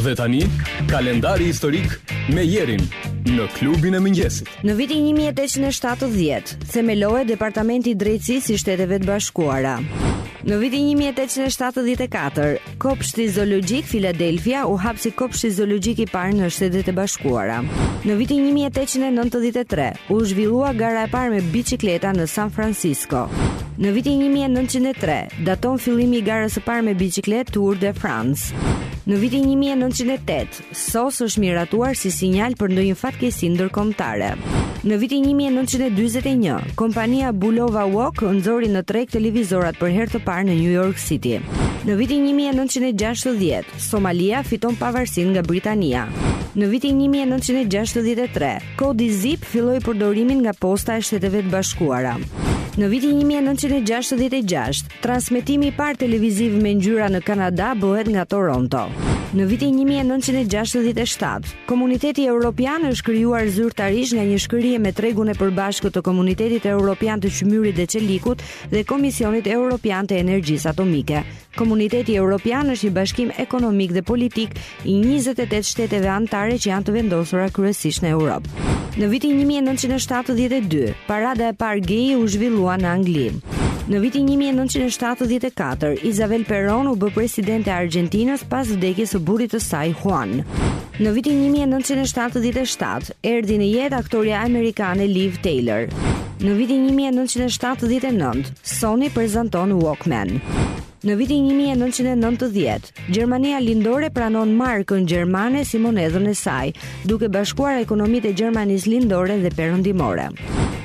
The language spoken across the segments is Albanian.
Dhe tani, kalendari historik me Jerin në klubin e mëngjesit. Në vitin 1870, themelohet Departamenti i Drejtësisë i Shteteve të Bashkuara. Në vitin 1874, Kopshti Zoologjik Philadelphia u hap si kopshti zoologjik i parë në Shtetet e Bashkuara. Në vitin 1893, u zhvillua gara e parë me biçikleta në San Francisco. Në vitin 1903, Daton fillimi i garës së parë me biçikletë Tour de France. Në vitin 1908, SOS është miratuar si sinjal për ndonjë fatkeqësi ndërkombëtare. Në vitin 1941, kompania Bulova Watch nxori në treg televizorat për herë të parë në New York City. Në vitin 1960, Somalia fiton pavarësinë nga Britania. Në vitin 1963, kodi ZIP filloi përdorimin nga posta e Shteteve të Bashkuara. Në vitin 1966, transmetimi i parë televiziv me ngjyra në Kanada bëhet nga Toronto. Në vitin 1967, Komuniteti Evropian është krijuar zyrtarisht nga një shkrirje me tregun e përbashkët të Komunitetit Evropian të Qymyrit dhe Çelikut dhe Komisionit Evropian të Energjisë Atomike. Komuniteti Evropian është një bashkim ekonomik dhe politik i 28 shteteve anëtare që janë të vendosura kryesisht në Europë. Në vitin 1972, parada e parë gay u zhvillua në Angli. Në vitin 1974, Isabel Perón u bë presidente e Argjentinës pas vdekjes së burrit të saj Juan. Në vitin 1977, erdhi në jetë aktorja amerikane Liv Tyler. Në vitin 1979, Sony prezanton Walkman. Në vitin një mijë e nëntëqind e nëntëdhjetë, Gjermania Lindore pranon markën gjermane si monedhën e saj, duke bashkuar ekonomitë e Gjermanisë Lindore dhe Perëndimore.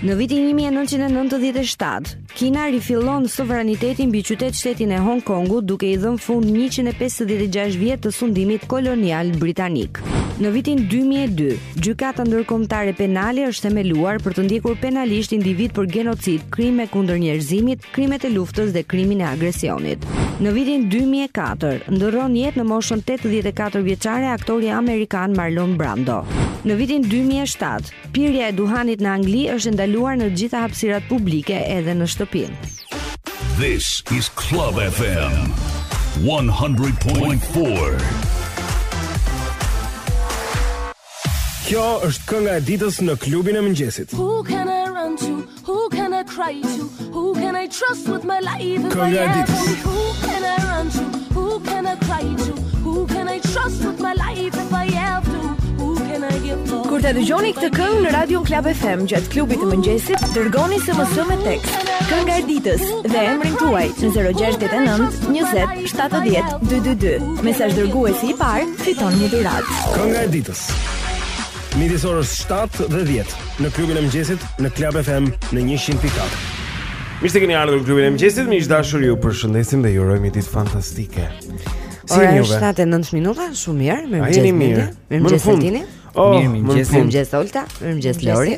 Në vitin një mijë e nëntëqind e nëntëdhjetë e shtatë, Kina rifillon sovranitetin mbi qytet-shtetin e Hong Kongut duke i dhënë fund njëqind e pesëdhjetë e gjashtë vjet të sundimit kolonial britanik. Në vitin dy mijë e dy, Gjykata Ndërkombëtare Penale është themeluar për të ndjekur penalisht individë për genocid, krime kundër njerëzimit, krimet e luftës dhe krimin e agresionit. Në vitin 2004, ndërron jetë në moshën 84 vjeçare aktori amerikan Marlon Brando. Në vitin 2007, pirja e duhanit në Angli është e ndaluar në të gjitha hapësirat publike edhe në shtëpi. This is Club FM 100.4. Kjo është kënga e ditës në klubin e mëngjesit. Who can I run to? Who can I cry to? Who can I trust with my life? Kënga e ditës. Who can I run to? Who can I cry to? Who can I trust with my life if I have to? Who can I give love? Kur ta dëgjoni këtë këngë në Radio Klab FM gjatë klubit të mëngjesit, dërgoni SMS me tek Kënga e ditës dhe emrin tuaj në 069 20 70 222. Mesazh dërguesi i parë fiton një dhuratë. Kënga e ditës. Midis orës 7 dhe 10 në klubin e mëngjesit në Club FM në 100.4. Mirë se keni ardhur në klubin e mëngjesit, miq të dashur, ju përshëndesim dhe ju urojmë një ditë fantastike. Ora është 7:09 minuta, shumë mirë. A Mirëmëngjes. jeni mirë? Mirë. Më në Mirëmëngjes fund. Altini. Oh, Mirë, më në mëngjes, fund. mirëmëngjes Olta, mirëmëngjes Lori.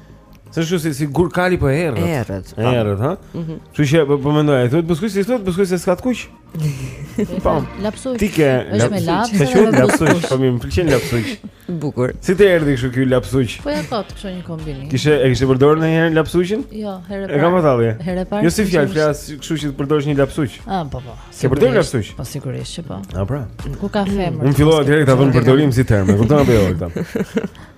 Se shumë si, si gurkali për po herët Herët po. Herët, ha? Mhm. Që që po, po mendoj, e thuhet buzëkuq si thuhet buzëkuq se s'ka të kuq Po, lapsuq Ti ke është me lapsuq Se që lapsuq, po mi më pëlqen lapsuq Bukur Si të erdhi kështu kjo lapsuq Po ja kot, kështu një kombinim Kishe, e kishe përdor ndonjëherë lapsuqin? Jo, herë e parë E kam atalli e? Herë e parë Jo si fjalë flas, kështu që të përdor një lapsuq A, po, po S'e përdor lapsuq? Po, sigurisht që po A, pra Ku ka femër Unë fillohet herë këta domethënë përdorim si term Këtë nga bëjo, këta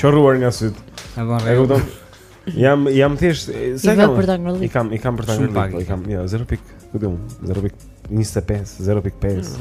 Qorruar nga sytë. E bën rregull. E kupton? Jam jam thjesht sa kam. I kam i kam për ta ngritur, po i kam. Jo, 0. Ku diun? 0.25, 0.5.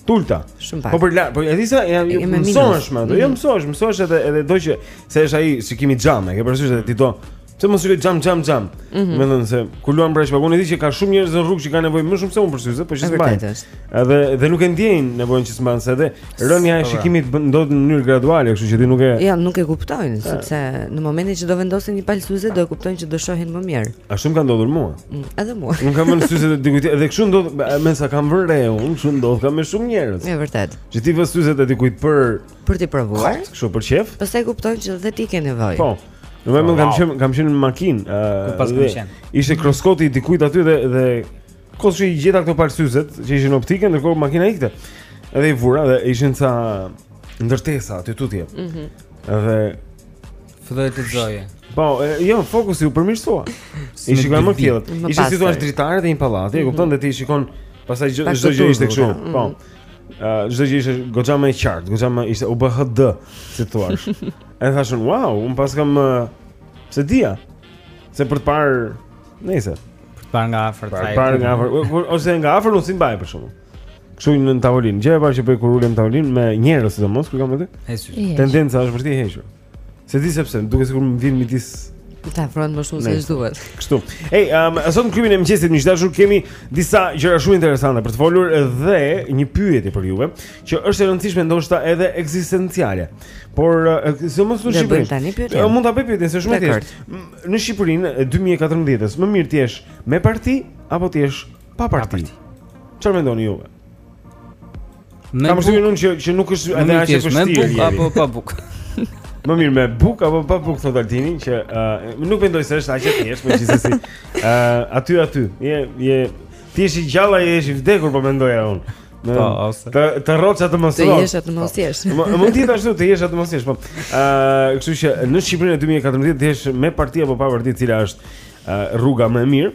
Të ulëta. Shumë pak. Po për po e di sa jam ju mësohesh më, do jo mm. mësohesh, mësohesh edhe edhe do që se është ai shikimi xham, e, ke parasysh edhe ti do Pse mos shikoj xham xham xham. Mm -hmm. Mendon se kur luan braj shpagun e di që ka shumë njerëz në rrugë që kanë nevojë më shumë se unë për syze, po që s'mbajnë. Edhe dhe nuk e ndjejnë nevojën që s'mbajnë se edhe rënia e po, shikimit ndodh në mënyrë graduale, kështu që ti nuk e Ja, nuk e kuptojnë e... sepse në momentin që do vendosin një palë syze do e kuptojnë që do shohin më mirë. Ashtu më ka ndodhur mua. Mm, edhe mua. Unë kam vënë syze të dikujt, edhe kështu ndodh me sa kam vënë re unë, kështu ndodh kam me shumë njerëz. Është vërtet. Që ti vë syze të dikujt për Për t'i provuar? Kështu për qejf? Pastaj kupton që dhe ti ke nevojë. Po. Domethënë kam qenë kam qenë në makinë. Ku pas kam qenë? Ishte kroskoti i dikujt aty dhe dhe kosi i gjeta këto palë syzet që ishin optike, ndërkohë makina ikte. Edhe i vura dhe ishin ca ndërtesa aty tutje. Mhm. Edhe filloi të zoje. Po, jo, fokusi u përmirësua. I shikoja më fjalët. Ishte si t'thuash dritare te një pallati, e kupton, mhm. dhe ti shikon pastaj çdo gjë ishte kështu. Po. Mhm. Çdo gjë ishte goxha më e qartë, goxha më ishte Full HD, si thua. Edhe thashë unë, "Wow, unë paskam, s'e dija." Se për të parë, ose për të parë nga afër, për të parë nga afër, ose nga afër unë s'i mbaj për shembull. Kështu në tavolinë, gjëja e parë që bëj kur ulem në tavolinë me njerëz sidomos kur kam aty. Tendenca është për t'i hequr. S'e di se pse, duket sikur më vjen midis Ta afron më shumë se ç'duhet. Kështu. Ej, um, sot në klubin e mëngjesit miq të dashur kemi disa gjëra shumë interesante për të folur dhe një pyetje për juve, që është e rëndësishme ndoshta edhe ekzistenciale. Por se mos në Shqipëri. Jo, mund ta bëj pyetjen se është shumë e thjeshtë. Në Shqipërinë e 2014-s, më mirë të jesh me parti apo të jesh pa parti? Çfarë mendoni juve? Me Kam shumë që që nuk është edhe aq e vështirë. Me bukë apo pa bukë. Më mirë me bukë apo pa bukë thotë Altini që uh, nuk mendoj se është aq e thjeshtë, por gjithsesi. Ë uh, aty aty. Je je ti je i gjallë, je i vdekur po mendoja unë. Në, po, ose. Të të rrosh a të mos rrosh. Të jesh a të mos jesh. Po, mund të thashë të jesh a të mos jesh, po. Ë, uh, kështu që në Shqipërinë e 2014 të jesh me parti apo pa parti, cila është uh, rruga më e mirë?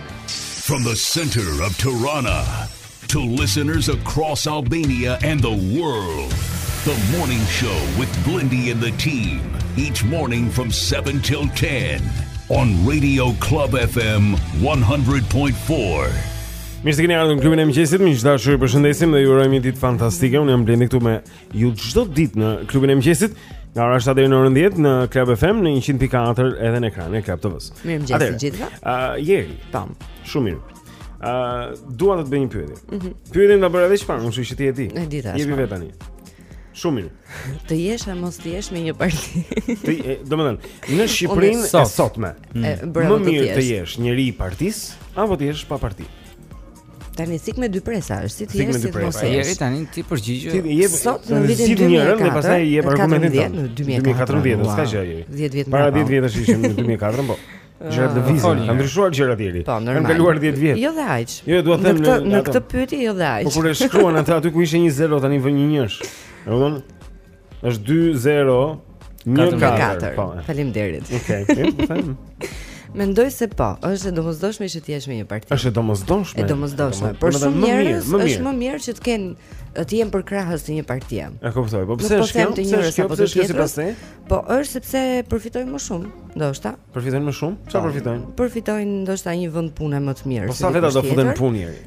From the center of Tirana to listeners across Albania and the world. The morning show with Blendi and the team each morning from 7 till 10 on Radio Club FM 100.4. Mirë se keni ardhur në klubin e mëngjesit. Miq të dashur, ju përshëndesim dhe ju urojmë një ditë fantastike. Unë jam Blendi këtu me Ju çdo ditë në klubin e mëngjesit, nga ora 7 deri në orën 10 në Club FM në 100.4 edhe në ekranin e Club TV-s. Mirëmëngjes të gjithëve. Ë, uh, Jeri. Tash. Shumë mirë. Ë, uh, dua të të bëj një pyetje. Mm -hmm. Pyetjen ta bëra edhe çfarë, unë shoh ti e di. E di tash. Jemi po. vetë tani. Shumë mirë. Të jesh apo mos të jesh me një parti. Ti, domethënë, në Shqipërinë e sotme. Mm. Më mirë të jesh njeri i partisë apo të jesh pa parti. Tani thikë me dy presa, është si të jesh si mos të jesh tani ti përgjigju. Ti jep sot në vitin 2014 dhe pastaj i jep argumentin tënd. Në 2014, s'ka gjë jeri. 10 vjet më parë. Para 10 vjetësh ishim në 2004, po. Gjërat lëvizin, kanë ndryshuar gjërat Jeri. Po, kanë kaluar 10 vjet. Jo dhe aq. Jo, dua të them në këtë në këtë pyetje jo dhe aq. Po kur e shkruan atë aty ku ishte një zero tani vë një njësh. E kupton? Është 2 0 1 4. Po. Faleminderit. Okej, okay, po them. Mendoj se po, është e domosdoshme që të jesh me një parti. Është e domosdoshme. E domosdoshme, për shumë njerëz është më mirë që të kenë të jenë përkrahës të një partie. E kuptoj, po pse po është kjo? Pse është kjo? Pse është kjo sipas teje? Po është sepse përfitojnë më shumë, ndoshta. Përfitojnë më shumë? Çfarë po. përfitojnë? Përfitojnë ndoshta një vend pune më të mirë. Po sa veta do futen në punë Jeri?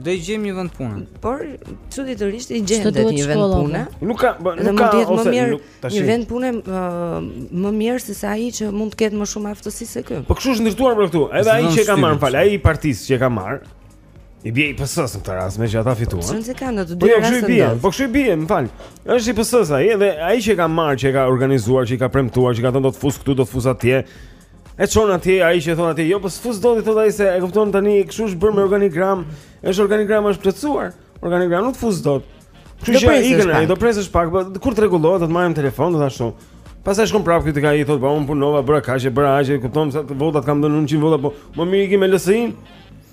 Do i gjejmë një vend pune. Por çuditërisht i gjendet një vend pune. Nuk ka, po, nuk ka ose më mirë, tash. Një vend pune më mirë se sa ai që mund të ketë më shumë aftësi se ky. Po kush është ndërtuar për këtu? Edhe ai që e ka marrë më fal, ai i partisë që e ka marrë. I bie i PS-s në këtë rast, meqë ata fituan. Çfarë se kanë ato dy raste? Po bie, po kush i bie, më fal. Është i PS-s ai, edhe ai që ka marrë, që ka organizuar, që ka premtuar, që ka thënë do të fus këtu, do të fus atje. E çon atje ai që thonë atje, jo po s'fus dot i thotë ai se e kupton tani kështu është bërë me organigram, është organigrama është plotësuar. Organigrama nuk fus dot. Kështu që ikën ai, do presësh pak, po kur të rregullohet do të marrim në telefon do ta shoh. Pastaj shkon prapë këtu ai i thotë, po unë punova, bëra kaq, bëra aq, e kupton se votat kam dhënë 100 vota, po më mirë ikim me LSI-n.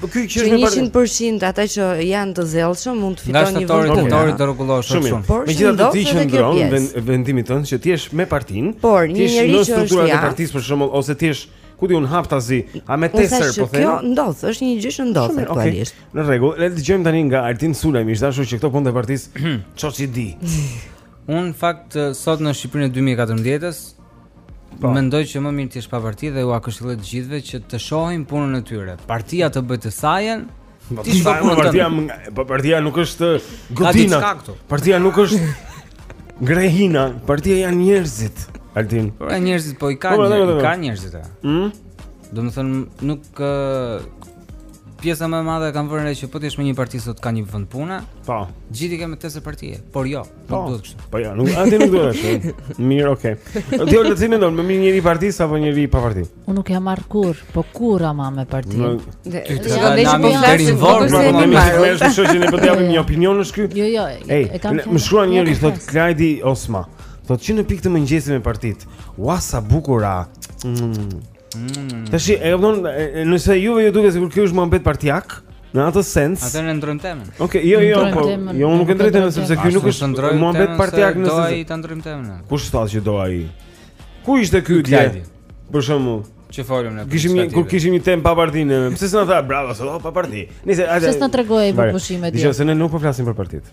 Po ky që është 100% ata që janë të zellshëm mund të fitojnë një vend. Nga shtatori do rregullosh shumë shumë. Por megjithatë ti që ndron vend, vendimin tënd që ti je me partinë, por një njeri që është i partisë për shembull ose ti je ku di un haptazi, a me tesër po them. Kjo ndodh, është një gjë që ndodh aktualisht. Në rregull, le të dëgjojmë tani nga Altin Sulaj, mish dashur që këto konte partisë çoçi di. Unë në fakt sot në Shqipërinë e 2014-s po. mendoj që më mirë të jesh pa parti dhe ua këshilloj të gjithëve që të shohin punën e tyre. Partia të bëjë të sajën, Po ti shkon në parti, po partia nuk është godina. Partia nuk është grehina, partia janë njerëzit. Altin. Po njerëzit po i kanë, po, po, po, po. kanë njerëzit. Ëh? Hm? Domethënë nuk Pjesa më e madhe e kam vënë re që po ti jesh me një parti sot ka një vend pune. Po. Gjithë kemi të se parti, por jo, nuk po. duhet kështu. Po jo, nuk atë nuk duhet kështu. Mirë, okay. Ti ulë ti mendon, më mirë njëri parti apo njëri pa parti. Unë nuk jam marr kurr, po kurr ama me parti. Ti të ka dhënë një deri në vot, po më mirë të merresh me shoqin e po të një opinion në shky. Jo, jo, e kam. Më shkruan njëri thot Klajdi Osma. Thot që në pikë të mëngjesit me partit. Ua sa bukur a. Mm. Mm. Tash e kupton, nëse juve ju duket sikur ky është muhabet partiak, në atë sens. Atë ne ndrojmë temën. Okej, okay, jo, jo, po. Jo, unë nuk e ndroj temën sepse ky nuk është muhabet partiak në sens. Do ai ta ndrojmë temën. Kush thot që do ai? Ku ishte ky dje? Për shembull, që folëm ne. Kishim një kur kishim një temë pa partinë. Pse s'na tha bravo, sot pa parti. Nice, hajde. Pse s'na tregoi për pushimet e tij? Se ne nuk po flasim për partitë.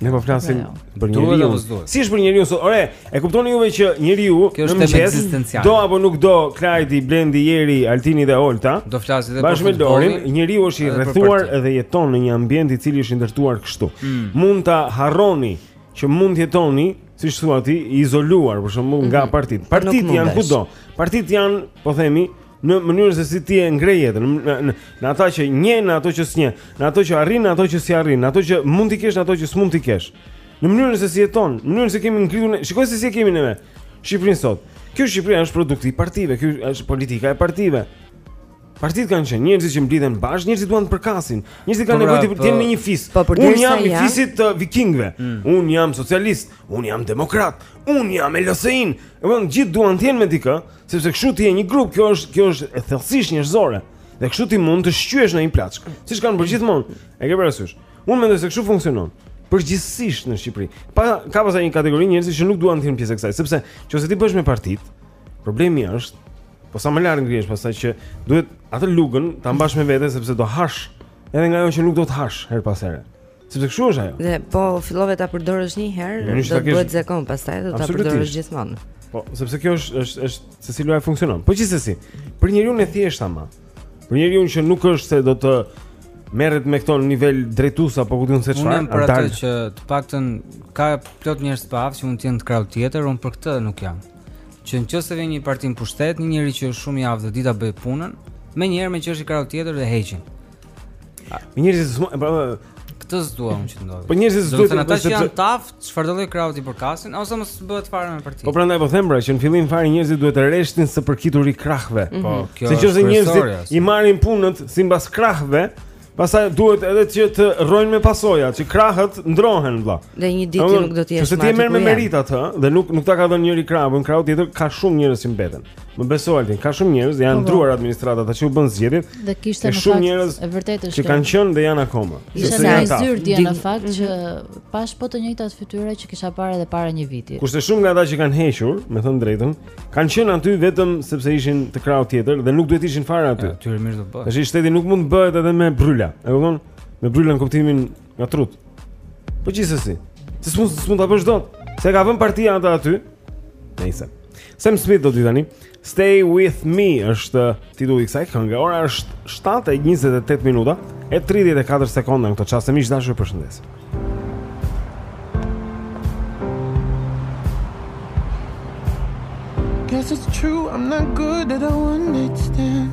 Ne po flasim jo. për njeriun. Si është për njeriun? Ore, e kuptoni juve që njeriu në mëngjes do apo nuk do Klajdi, Blendi, Jeri, Altini dhe Olta? Do flasë edhe për bashkë me Dorin. Njeriu është i rrethuar dhe jeton në një ambient i cili është i ndërtuar kështu. Mm. Mund ta harroni që mund të jetoni, siç thua ti, i izoluar për shembull nga mm -hmm. partitë. Partitë janë kudo. Partitë janë, po themi, në mënyrën se si ti e ngre jetën, në në, në ata që njeh, në ato që s'njeh, në ato që arrin, në ato që s'i arrin, në ato që mund t'i kesh, në ato që s'mund t'i kesh. Në mënyrën se si jeton, në mënyrën se kemi ngritur ne, shikoj se si e kemi neve. Shqipërinë sot. Kjo Shqipëria është produkti i partive, kjo është politika e partive. Partitë kanë qenë njerëzit që mblidhen bashkë, njerëzit duan të përkasin, njerëzit kanë po, nevojë të pra, jenë në një fis. Po, po, unë jam i fisit të vikingëve, mm. unë jam socialist, unë jam demokrat, unë jam LSI-n. Domthonë gjithë duan të jenë me dikë, Sepse kështu ti je një grup, kjo është kjo është thellësisht njerëzore. Dhe kështu ti mund të shqyesh ndonjë plaçk, siç kanë bërë gjithmonë. E ke parasysh? Unë mendoj se kështu funksionon. Përgjithsisht në Shqipëri. Po ka pasur një kategori njerëzish që nuk duan të jenë pjesë e kësaj, sepse nëse ti bësh me partit, problemi është Po sa më lart ngrihesh pastaj që duhet atë lugën ta mbash me vete sepse do hash edhe nga ajo që nuk do të hash her pas here. Sepse kështu është ajo. Dhe po fillove ta përdorësh një herë, do të bëhet zakon pastaj do ta përdorësh gjithmonë. Po, sepse kjo është është është se si loja funksionon. Po gjithsesi, për njeriun e thjeshtë ama. Për njeriun që nuk është se do të merret me këto në nivel drejtues apo ku di unë se çfarë. Unë për atë që të paktën ka plot njerëz të aftë që mund të jenë të krahut tjetër, unë për këtë nuk jam. Që nëse vjen një parti në pushtet, një njeri që është shumë i aftë dhe di ta bëjë punën, menjëherë meqë është i krahut tjetër dhe e heqin. Njerëzit s'mo, pra, këtë s'dua unë që të ndodhë. Po njerëzit s'duhet të thonë ata që janë të aftë, çfarëdo lloj krahu t'i përkasin, ose mos bëhet fare me parti. Po prandaj po them pra që në fillim fare njerëzit duhet të reshtin së përkituri krahëve. Mhm. Po, kjo është. Sepse njerëzit i marrin punët sipas krahëve, pastaj duhet edhe që të rrojnë me pasoja, që krahët ndrohen vëlla. Dhe një ditë nuk do të jesh më. Nëse ti e merr me meritë atë, ë, dhe nuk nuk ta ka dhënë njëri krah, krahu tjetër ka shumë njerëz që mbeten. Më beso Altin, ka shumë njerëz, janë po, po. ndrruar administratat që u bënë zgjedhjet. Dhe kishte shumë njerëz e vërtetë është. Që kanë qenë dhe janë akoma. Isha në një zyrë dje në fakt që mhm. pashë po të njëjtat fytyra që kisha parë edhe para një viti. Kurse shumë nga ata që kanë hequr, me thënë të drejtën, kanë qenë aty vetëm sepse ishin të krahut tjetër dhe nuk duhet të ishin fare aty. Aty mirë do bëhet. Tash shteti nuk mund të bëhet edhe me bryla. E kupton? Me bryla në kuptimin Nga trutë. Po gjithsesi, ti s'mund s'mund ta bësh dot. Se e ka vënë partia atë aty. Nëse. Sam Smith do të vijë tani. Stay with me është titulli i kësaj kënge. Ora është 7:28 minuta e 34 sekonda në këtë çast. Miq të dashur, përshëndes. Guess it's true, I'm not good at a one night stand.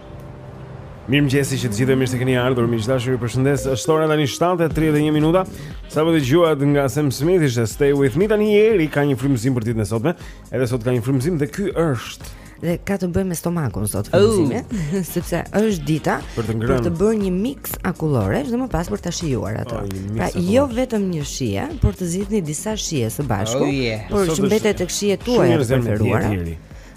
Mirëmëngjesi të gjithë e mirë se keni ardhur Miq të dashur ju përshëndes është ora tani 7.31 minuta Sapo dëgjuat nga Sam Smith ishte Stay with me tani Jeri Ka një frymëzim për ditën e sotme Edhe sot ka një frymëzim dhe ky është Dhe ka të bëjë me stomakun sot frymëzimi oh. Sepse është dita Për të ngrënë Për të bërë një mix akullore Dhe më pas për të shijuar ato oh, Pra jo vetëm një shije Por të zgjidhni disa shije së bashku oh, yeah. Por që mbetet te shijet tuaja Shumë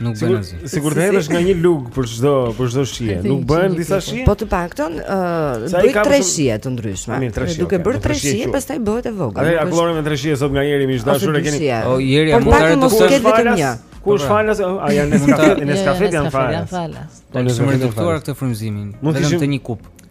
Nuk bën asgjë. Sikur të hedhësh nga një lugë për çdo për çdo shije, nuk bëhen disa shije. Po të paktën, ë, bëj tre shije të ndryshme. Duke bërë tre shije, pastaj bëhet e vogël. Atë akulloren me tre shije sot nga Jeri miq të dashur e keni. O Jeri, a mund të arritësh të ketë vetëm një? Ku është falas? A janë në kafet, në kafet janë falas. Po ne kemi doktuar këtë frymëzimin, vetëm të një kupë.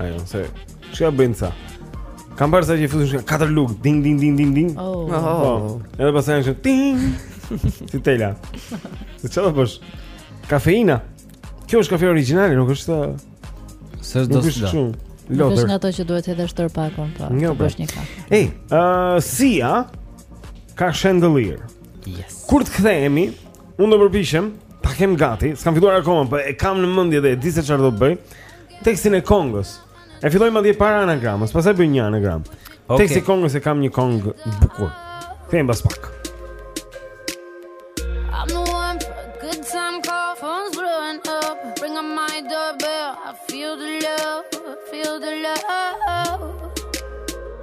Ajo, se çka bëjnë sa? Kam parë sa që fusin nga katër lugë, ding ding ding ding ding. Oh. oh. Po. Edhe pastaj janë kështu ting. Si tela. Se çfarë do bësh? Kafeina. Kjo është kafe origjinale, nuk është se është dosta. Nuk është nga ato që duhet edhe shtor pakon, po. Nuk pra. është një kafe. Ej, ë uh, Sia ka Chandelier. Yes. Kur të kthehemi, unë do përpiqem ta kem gati, s'kam filluar akoma, po e kam në mendje dhe e di se çfarë do të bëj. tekstin e kongës. E filloj me atë para anagramës, pastaj bëj një anagram. Okay. Tekstin e kongës e kam një kongë bukur. Kthehem pas pak. I'm the one for a good time call, phone's blowing up. Bring on my doorbell, I feel the love, feel the love.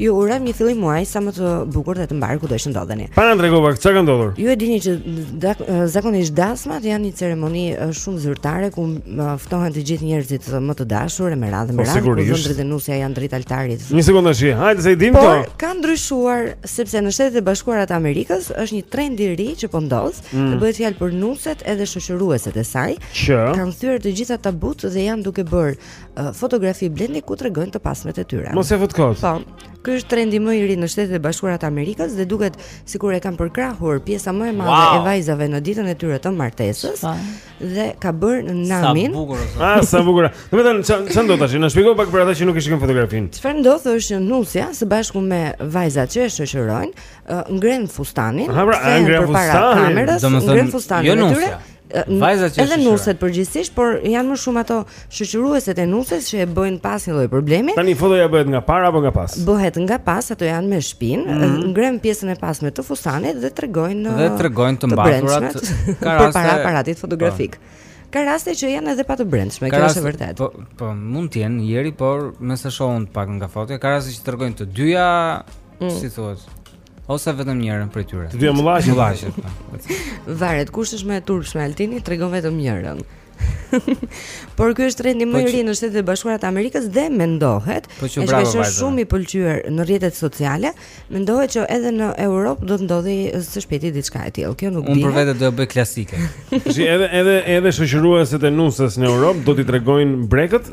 Ju urojmë një fillim muaji sa më të bukur dhe të mbarë ku do të ndodheni. Pa na trego çka ka ndodhur. Ju e dini që zakonisht dasmat janë një ceremoni shumë zyrtare ku ftohen të gjithë njerëzit më të dashur e me radhë me po, radhë. Po dhëndri dhe nusja janë drejt altarit. Një sekondë tash, hajde se i dim këto. Por ka ndryshuar sepse në Shtetet e Bashkuara të Amerikës është një trend i ri që po ndodh, mm. të bëhet fjalë për nuset edhe shoqërueset e saj. Që? Kanë thyer të gjitha tabutë dhe janë duke bërë fotografi Blendi ku tregojnë të pasmet e tyre. Mos e fut kot. Po. Ky është trendi më i ri në Shtetet e Bashkuara të Amerikës dhe duket sikur e kanë përkrahur pjesa më e madhe wow. e vajzave në ditën e tyre të martesës pa. dhe ka bërë namin. Sa bukur është. Ah, sa bukur. Do të thënë ça ndodh tash, na shpjego pak për ata që nuk e shikojnë fotografinë. Çfarë ndodh është që nusja së bashku me vajzat që e shoqërojnë, ngrenë fustanin, pra, ngrenë fustanin, kamerës, ngrenë fustanin jo e tyre. Vajzat që edhe nuset përgjithësisht, por janë më shumë ato shoqërueset e nuses që e bëjnë pa asnjë lloj problemi. Tani fotoja bëhet nga para apo nga pas? Bëhet nga pas, ato janë me shpinë, mm -hmm. ngrenë pjesën e pasme të fustanit dhe tregojnë dhe tregojnë të mbathurat përpara aparatit fotografik. Po. Ka raste që janë edhe pa të brendshme, kjo është e vërtetë. Po, po mund të jenë ieri, por me sa shoh unë pak nga fotoja, ka raste që tregojnë të dyja, mm. si thuhet, ose vetëm njërën prej tyre. Të dyja mollaqet. Mollaqet. Po. Varet kush është më e turpshme Altini, tregon vetëm njërën. Por ky është trendi më i ri në Shtetet e Bashkuara të Amerikës dhe mendohet, po që bravo vajza. Është shumë i pëlqyer në rrjetet sociale, mendohet që edhe në Europë do të ndodhë së shpejti diçka e tillë. Kjo nuk di. Unë për vete do e bëj klasike. Tash edhe edhe edhe shoqërueset e nuses në Europë do t'i tregojnë brekët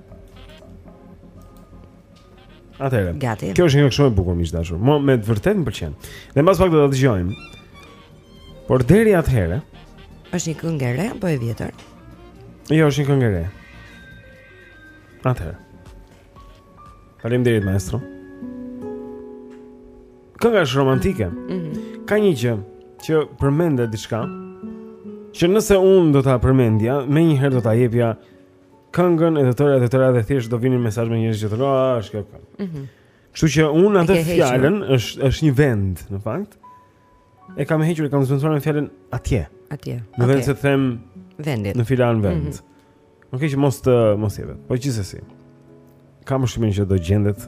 Atëherë. Gati. Kjo është një këngë shumë e bukur miq të dashur. Mua me të vërtetë më pëlqen. Dhe mbas pak do ta dëgjojmë. Por deri atëherë, është një këngë e re apo e vjetër? Jo, është një këngë e re. Atëherë. Faleminderit maestro. Kënga është romantike. Mhm. Mm Ka një gjë që përmendet diçka që nëse unë do ta përmendja, menjëherë do ta jepja këngën e tëra e tëra dhe thjesht do vinin mesazh me njerëz që thonë, "Ah, është kjo këngë." Mhm. Mm Kështu që unë atë fjalën është është një vend, në fakt. E kam hequr, e kam zëvendësuar me fjalën atje. Atje. Në vend se të them vendin. Në filan vend. Mm -hmm. Okej, që mos të mos jepet. Po gjithsesi. Kam dyshimin që do gjendet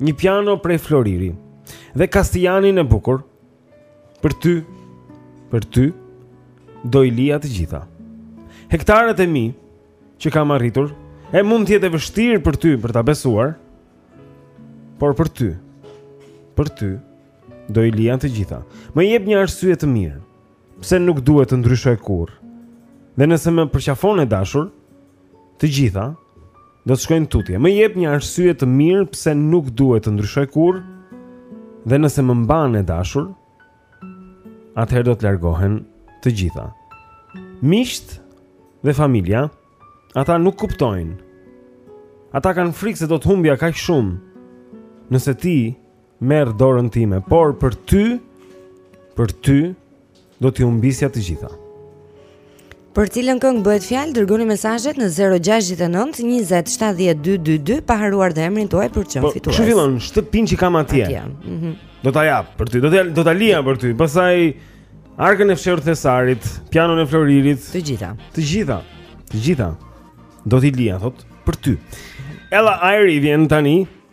Një piano prej floriri Dhe kastijanin e bukur Për ty Për ty Do i lija të gjitha Hektarët e mi Që kam arritur E mund të jetë e vështirë për ty Për ta besuar Por për ty Për ty Do i lija të gjitha Më jep një arsye të mirë Pse nuk duhet të ndryshoj kurrë. Dhe nëse më përqafon e dashur, të gjitha do të shkojnë tutje. Më jep një arsye të mirë pse nuk duhet të ndryshoj kurrë. Dhe nëse më mban e dashur, atëherë do të largohen të gjitha. Miqtë dhe familja, ata nuk kuptojnë. Ata kanë frikë se do të humbja kaq shumë. Nëse ti Merr dorën time, por për ty, për ty do t'i humbisja të gjitha. Për cilën këngë bëhet fjalë, dërgoni mesazhet në 069 20 70 222 pa harruar dhe emrin tuaj për çm po, fitues. Shiko fillon shtëpinë që kam atje? Atje. Mhm. Do ta jap për ty, do ta do ta lija për ty. Pastaj arkën e fshehur të thesarit, pianon e floririt. Të gjitha. Të gjitha. Të gjitha. Do t'i lija thotë për ty. Ella Airi vjen tani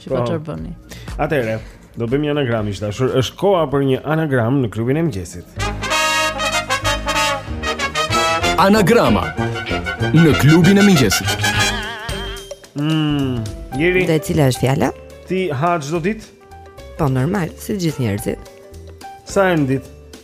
Që po, po çfarë bëni? Atëherë, do bëjmë një anagram miq të dashur. Është koha për një anagram në klubin e mëngjesit. Anagrama në klubin e mëngjesit. Mmm, Eri. Dhe cila është fjala? Ti ha çdo ditë? Po normal, si gjithë njerëzit. Sa herë në ditë?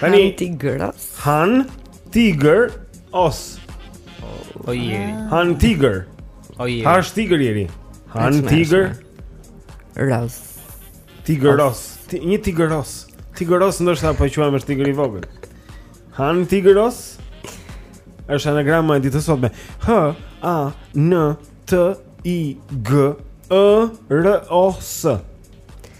Tani Han tigër. Han tigër os. O Eri. Han tigër. O Eri. Ha është tigër Eri. Han tigër. Ros. Tigër ros. Një tigër ros. Tigër ros ndoshta po e quajmë është tigër i vogël. Han tigër os. Është anagrama e ditës së sotme. H A N T I G E R O S.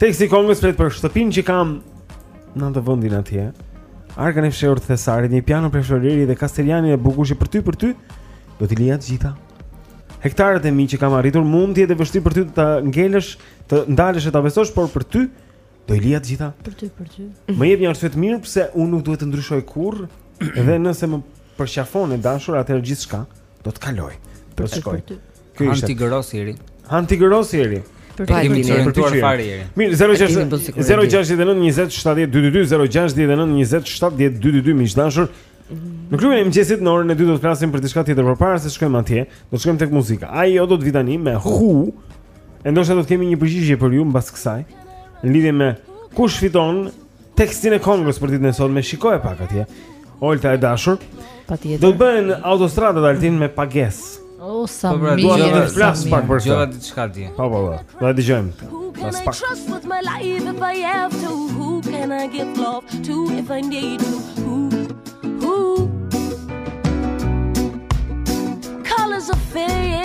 Teksti i këngës flet për shtëpinë që kam në atë vendin atje. Arkën e fshehur të thesarit, një piano prej floriri dhe kastiljanin e bukur që për ty për ty, do t'i lija të gjitha. Hektarët e mi që kam arritur mund të jetë e vështirë për ty të ta ngelësh, të ndalësh e ta besosh, por për ty do i lija të gjitha. Për ty, për ty. Më jep një arsye të mirë pse unë nuk duhet të ndryshoj kurrë dhe nëse më përqafon e dashur atëherë gjithçka do të kalojë. Do të shkojë. Ky ishte. Han tigër os Eri. Han tigër os Eri. Për të kemi të rentuar fare Eri. Mirë, 06 069 20 70 222 069 20 70 222 miq të dashur. Në klubin e mëngjesit në orën e dytë do të flasim për diçka tjetër, përpara se të shkojmë atje, do të shkojmë tek muzika. Ajo do të vijë tani me Who. E ndoshta do të kemi një përgjigje për ju mbas kësaj. Në lidhje me kush fiton Tekstin e këngës për ditën e sotme shikoj pak atje. Olta e dashur. Patjetër. Do të bëhen autostradat altin me pagesë. O oh, sa mirë. Do të flas pak për këtë. Gjëra diçka di. Po po po. Do të dëgjojmë. Pas pak. Colors are fading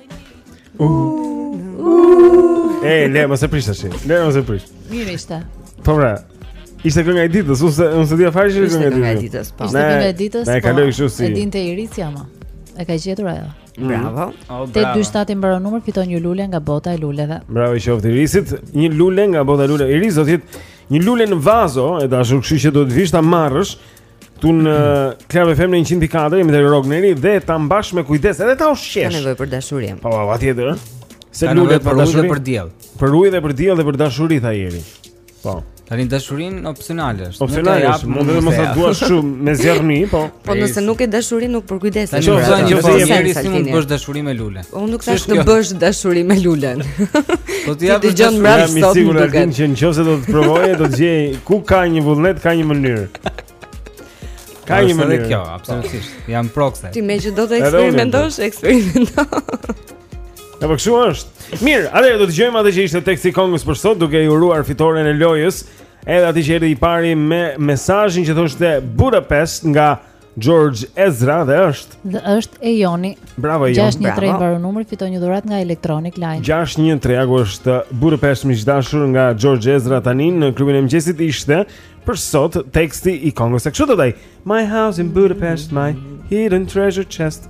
Ej, le mos e prish tash. Le mos e prish. Mirë ishte. Po bra. Ishte kënga e ditës, ose unë s'e dija fare që ishte kënga e ditës. Po. Ishte kënga e ditës. Ne e po. kaloi kështu si. E dinte Irisi amë. E ka gjetur ajo. Mm. Bravo. 827 i mbaron numri fiton një lule nga bota e luleve. Bravo i qoftë Irisit, një lule nga bota e luleve. Iris do të jetë një lule në vazo, e dashur, kështu që do të vish ta marrësh Këtu në Club FM ne 104 jemi te Rogneri dhe ta mbash me kujdes edhe ta ushqesh. Ka nevojë për dashuri. Po, po, patjetër. Se kanë lulet për dashuri për diell. Për ujë dhe për diell dhe për dashuri tha Jeri. Po. Tani dashuria opsionale është. Opsionale është, mund të mos ta duash shumë me zjarrmi, po. Po nëse nuk e dashuron nuk përkujdesesh. Tash do të thonë që ti si mund të bësh dashuri me lule. Unë nuk thash të bësh dashuri me lulen. Po ti po dëgjon mbrapsht sot. Jam i sigurt se nëse do të provoje, do të gjej ku ka një vullnet, ka një mënyrë. Ka një mënyrë kjo, absolutisht. Jam pro kësaj. Ti meqë do të eksperimentosh, eksperimento. E po kshu është. Mirë, atëherë do të dëgjojmë atë që ishte teksti i këngës për sot, duke i uruar fitoren e lojës. Edhe atë që erdhi i pari me mesazhin që thoshte Budapest nga George Ezra dhe është Dhe është Ejoni Bravo Ejoni 613 i mbaron numri fiton një dhuratë nga Electronic Line 613 ajo është Budapest miq të dashur nga George Ezra tani në klubin e mëngjesit ishte Për sot teksti i këngës e kështu të daj My house in Budapest, my hidden treasure chest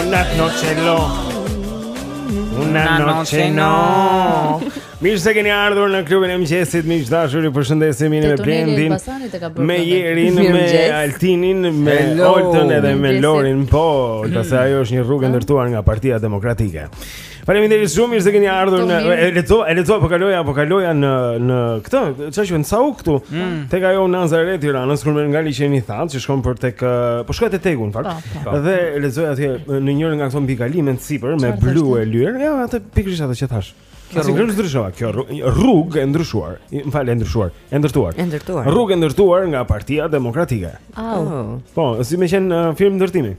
Una noche no Una noche no Mirë se keni ardhur në klubin e mëngjesit Miq të dashur ju përshëndesim Jemi me Blendin Me Jerin Me Altinin Me Oltën edhe me Lorin Po Olta se ajo është një rrugë e ndërtuar nga partia demokratike Faleminderit shumë, mirë se keni ardhur në e lexova, e lexova po kaloja, po kaloja në në këtë, çfarë quhet ajo këtu. Mm. Tek ajo unaza e Tiranës kur vjen nga Liqeni i Thatë, që shkon për tek po shkoja te TEG-u në fakt. Po, po. Dhe lexoj atje në njërin nga këto mbikalimet sipër me blu e lyer, ja atë pikërisht atë që thash. Kjo rrugë e ndryshuar, kjo rrugë e ndryshuar. M'fal, e ndryshuar, e ndërtuar. E ndërtuar. Rrugë e ndërtuar nga Partia Demokratike. Oh. Po, s'na qenka uh, film ndërtimi.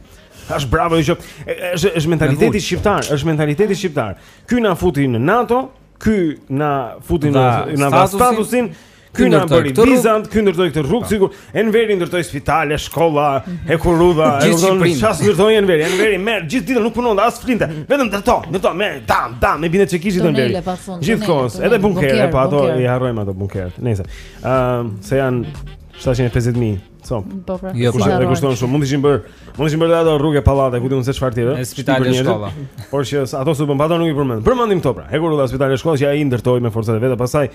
Dhe bravo ju qoftë. Është është mentaliteti shqiptar, është mentaliteti shqiptar. Ky na futi në NATO, ky na futi në në statusin, ky na bëri vizat, ky ndërtoi këtë rrugë, po. sikur Enveri ndërtoi spitale, shkolla, mhm. hekurudha, gjithçka çfarë ndërtoi Enveri. Enveri merr gjithë ditën nuk pushonte as flinte, mhm. vetëm ndërto, ndërto, merr dam, dam, me binte çekiçit Enveri Gjithë kohës, edhe bunkere, pa po ato i harrojmë ato bunkeret. Nejse, ëm, se janë 750.000 Copë. Po pra. Jo, kushton, po, kushton shumë. Mund të ishin bër, mund të ishin bër ato rrugë pallate, ku di unë se çfarë tjetër. Spitale, shkolla. Por që ato s'u bënë, ato nuk i përmend. Përmendim këto pra. Hekurudha, spitale, shkolla që ai ndërtoi me forcat e veta, pastaj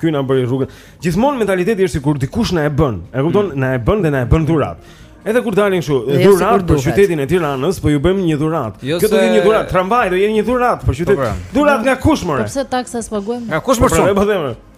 ky na bëri rrugën. Gjithmonë mentaliteti është sikur dikush na e bën. E kupton? Mm. Na e bën dhe na e bën dhuratë. Edhe kur dalin kështu, jo dhuratë për qytetin e Tiranës, po ju bëjmë një dhuratë. Jo Kjo do jetë një dhuratë, tramvaj do jetë një dhuratë për qytetin. Po, pra. Dhuratë nga kush more? Po pse taksa s'paguajmë? Nga kush po, pra, më shumë?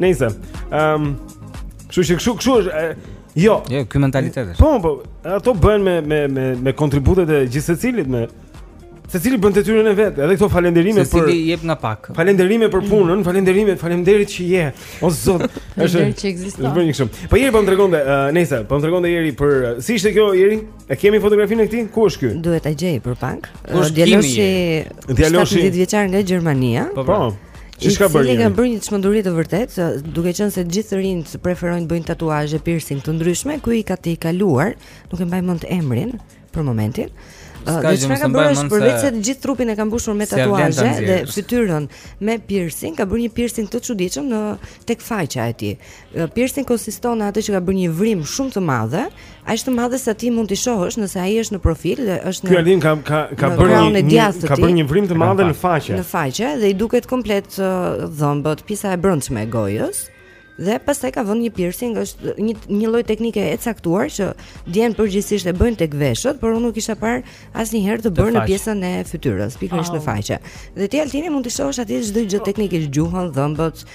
Nejse, ehm, um, kështu që kështu kështu është jo. Jo, ky mentalitet është. Po, po, ato bëhen me me me me kontributet e gjithsecilit me secili bën detyrën e vet. Edhe këto falënderime për Secili jep nga pak. Falënderime për punën, falënderime, faleminderit që je. O zot, është që ekziston. Është një kështu. Po Jeri po më tregonte, uh, nejse po më tregonte Jeri për si ishte kjo Jeri? E kemi fotografinë e këtij? Ku është ky? Duhet ta gjej për pak. Djaloshi. Djaloshi 10 vjeçar nga Gjermania. Po. po. Çiç ka bërë? I cili ka bërë një çmenduri të vërtetë, duke qenë se gjithë të rinjtë preferojnë të bëjnë tatuazhe, piercing të ndryshme, ky i ka tejkaluar, nuk e mbaj mend emrin për momentin. Dhe çfarë ka bërë është përveç se gjithë trupin e ka mbushur me tatuazhe dhe fytyrën me piercing, ka bërë një piercing të çuditshëm në tek faqja e tij. Piercing konsiston në atë që ka bërë një vrimë shumë të madhe, aq të madhe sa ti mund të shohësh nëse ai është në profil dhe është në Ky, Altin, ka ka ka bërë një ka bërë një vrimë të madhe në faqe. Në faqe dhe i duket komplet uh, dhëmbët, pjesa e brendshme e gojës. Dhe pastaj ka vënë një piercing, është një një lloj teknike e caktuar që djemtë përgjithsisht e bëjnë tek veshët, por unë nuk kisha parë asnjëherë të bërë në pjesën e fytyrës, pikërisht oh. në faqe. Dhe ti Altini mund të shohësh aty çdo gjë teknikisht, gjuhën, dhëmbët,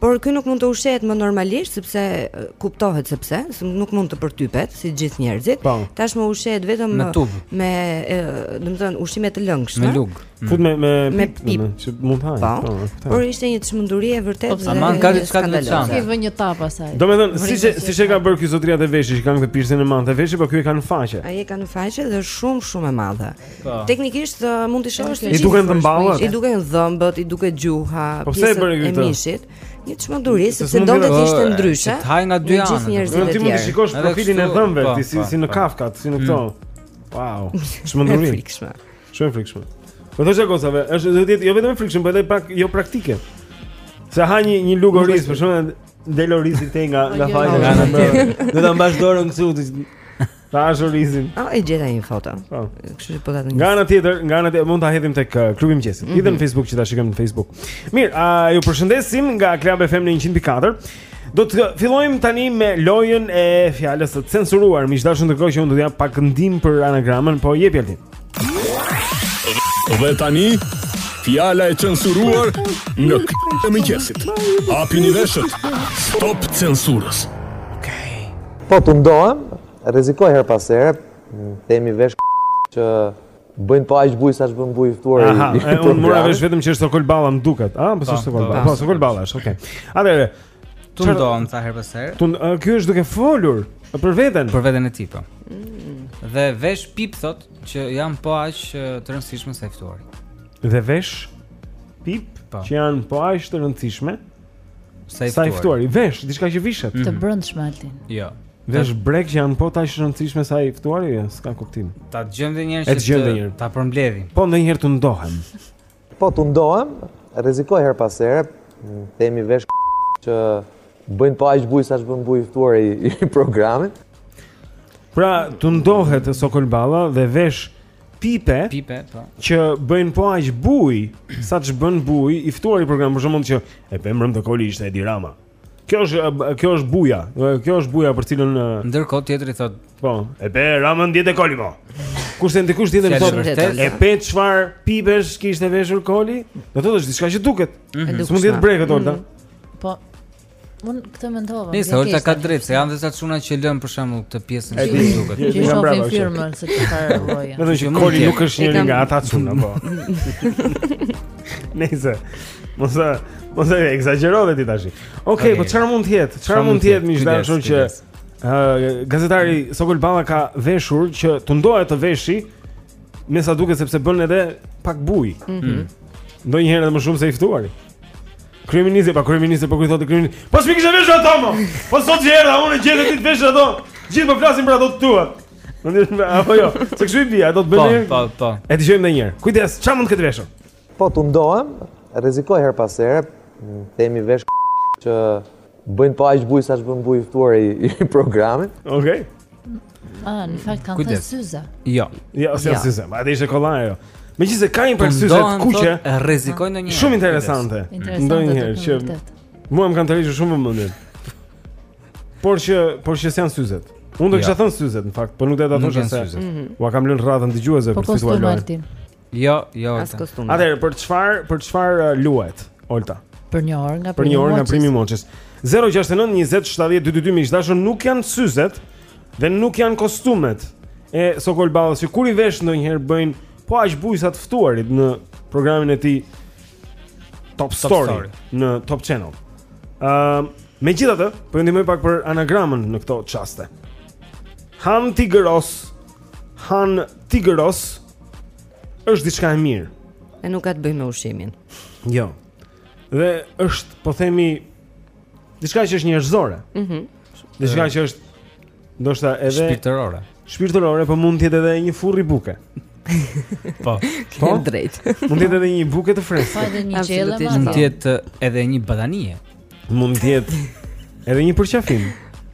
Por ky nuk mund të ushqehet më normalisht sepse kuptohet se pse, se nuk mund të përtypet si gjithë njerëzit. Po. Tashmë ushqehet vetëm me, me domethënë ushqime të lëngshme. Me lugë. Mm. Fute me me me pipë, që mund të hajë. Po. po, po por ishte një çmenduri e vërtetë. Po, aman ka diçka të veçantë. Ti vë një tapë pastaj. Domethënë, siç siç e kanë bërë këta zotëria te veshit që kanë këtë piercing-un e madh të veshit, po ky e ka në faqe. Ai e ka në faqe dhe është shumë shumë e madhe. Po. Teknikisht mund të shohësh ti. I duken dhëmbët. I duken dhëmbët, i duket gjuha, po pjesët e mishit. Një çmenduri sepse do të ishte ndryshe. Të hajë nga dy anë. Gjithë njerëzit e tjerë. Ti mund të shikosh profilin e dhëmbëve po, ti si po. si në kafkat, si në këto. Mm. Wow. Çmenduri. E frikshme. Shumë e frikshme. Po do të shikojmë, është do të jetë jo vetëm e frikshme, por edhe pak jo praktike. Se ha një një lugë oriz, për shembull, del orizi te nga nga faqja. Do ta mbash dorën këtu. Ta ashtë rizin A, e gjeta një foto po. Kështu që po ta të njësë Nga ana tjetër, nga ana tjetër, mund ta hedhim tek Klubi i mëngjesit mm -hmm. Edhe në Facebook që ta shikojmë në Facebook Mirë, a, ju përshëndesim nga Club FM në 104 Do të fillojmë tani me lojën e fjalës së censuruar Miq të dashur, ndërkohë që unë do të jap pak ndihmë për anagramën Po jepja ti Dhe tani, fjala e censuruar në këtë të mëngjesit. Hapini veshët. Stop censurës. Okej. Po tundohem, rrezikoj herë pas here, themi vesh që bëjnë po aq bujë sa ç'bën bujë i ftuari. Aha, unë mora vesh vetëm që është Sokol Balla më duket. Ah, po është Sokol Balla. Po Sokol Balla është, okay. Atëherë, Tundohet herë pas here. Ky është duke folur për veten. Për veten e tij po. Mm. Dhe vesh pip thotë që janë po aq të rëndësishme sa i ftuari. Dhe vesh pip pa. Po. që janë po aq të rëndësishme sa i ftuari. Sa i ftuari, vesh diçka që vishet. Të mhm. brendshme Altin. Jo. Vesh brekë që janë po aq të rëndësishme sa i ftuari, jo, s'ka kuptim. Ta dëgjojmë edhe një herë që ta përmbledhim. Po ndonjëherë tundohem. Po, tundohem, rrezikoj herë pas here, themi vesh që bëjnë po aq bujë sa ç'bën bujë i ftuari i, i programit. Pra, tundohet Sokol Balla dhe vesh pipe, pipe pra. që bëjnë po aq bujë sa ç'bën bujë i ftuari i programit, për shembull që e pe mbrëmë te Koli ishte Edi Rama. Kjo është kjo është buja. Kjo është buja për cilën ndërkohë tjetri thotë, po, e pe Ramën dje te Koli mo. Kurse dikush tjetër thotë, e pe çfarë pipesh kishte veshur Koli? Do thotë është diçka që duket. Mhm. S'mund të jetë brekët Orta. Mhm. Po. Unë këtë mendova. Nëse Orta ka të drejtë, se janë disa çuna që lënë për shembull këtë pjesën që duket. Ti je bravo në firmën se çfarë lloji. Vetëm që Koli nuk është njëri nga ata çuna po. Nëse Mos e mos e ekzagjerove ti tash. Okej, okay, okay. po çfarë mund të jetë? Çfarë mund të jetë miq të dashur që uh, gazetari Sokol Balla ka veshur që tundohet t'i veshë me sa duket sepse bën edhe pak bujë. Mm -hmm. Ndonjëherë edhe më shumë se i ftuari. Kryeministri, pa kryeministri, po kur i thotë kryeministri. Po s'm'i kishte veshur ato më. Po sot që erdha unë gjete ti t'i veshësh ato. Gjithë po flasin për ato të tua. Mendoj apo jo. Se kshu i bie, do të bëni. Po, po, po. E dëgjojmë edhe një herë. Kujdes, çfarë mund të ketë veshur? Po tundohem, rrezikoj herë pas here, themi vesh që bëjnë po aq bujë sa ç'bën bujë i ftuari i, i programit. Okej. Okay. Ah, në fakt kanë thënë syze. Jo. Jo, s'janë syze. Madje ishte kollaj ajo. Megjithëse ka një palë syze të kuqe, rrezikojnë ndonjëherë. Shumë interesante. Ndonjëherë që mua më kanë tërhequr shumë vëmendjen. Por që por që s'janë syzet. Unë do të kisha thënë syzet në fakt, por nuk do ta thosha se. Ua kam lënë radhën dëgjuesve po për situatën. Jo, jo. As kostum. Atëherë për çfarë, për çfarë uh, luhet? Olta. Për një orë nga Primi. Për një orë nga Primi Moçes. 069 20 70 222 miq të dashur nuk janë syzet dhe nuk janë kostumet e Sokol Ballës që kur i vesh ndonjëherë bëjnë po aq bujë sa të ftuarit në programin e tij Top Story, Top Story. në Top Channel. Ëm, ehm, uh, megjithatë, po ju ndihmoj pak për anagramën në këto çaste. Han Tigros, Han Tigros, është diçka e mirë. E nuk ka të bëjë me ushqimin. Jo. Dhe është, po themi, diçka që është njerëzore. Mhm. Mm diçka që është ndoshta edhe shpirtërore. Shpirtërore, po mund të jetë edhe një furrë buke. Po. Po drejt. Mund të jetë edhe një bukë e freskët. Po edhe një gjellë. Mund të jetë edhe një batanije. Mund të jetë edhe një përqafim.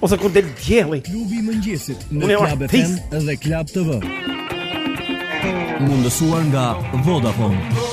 Ose kur del dielli. Klubi i mëngjesit në Club FM dhe Club TV. Mundësuar nga Vodafone.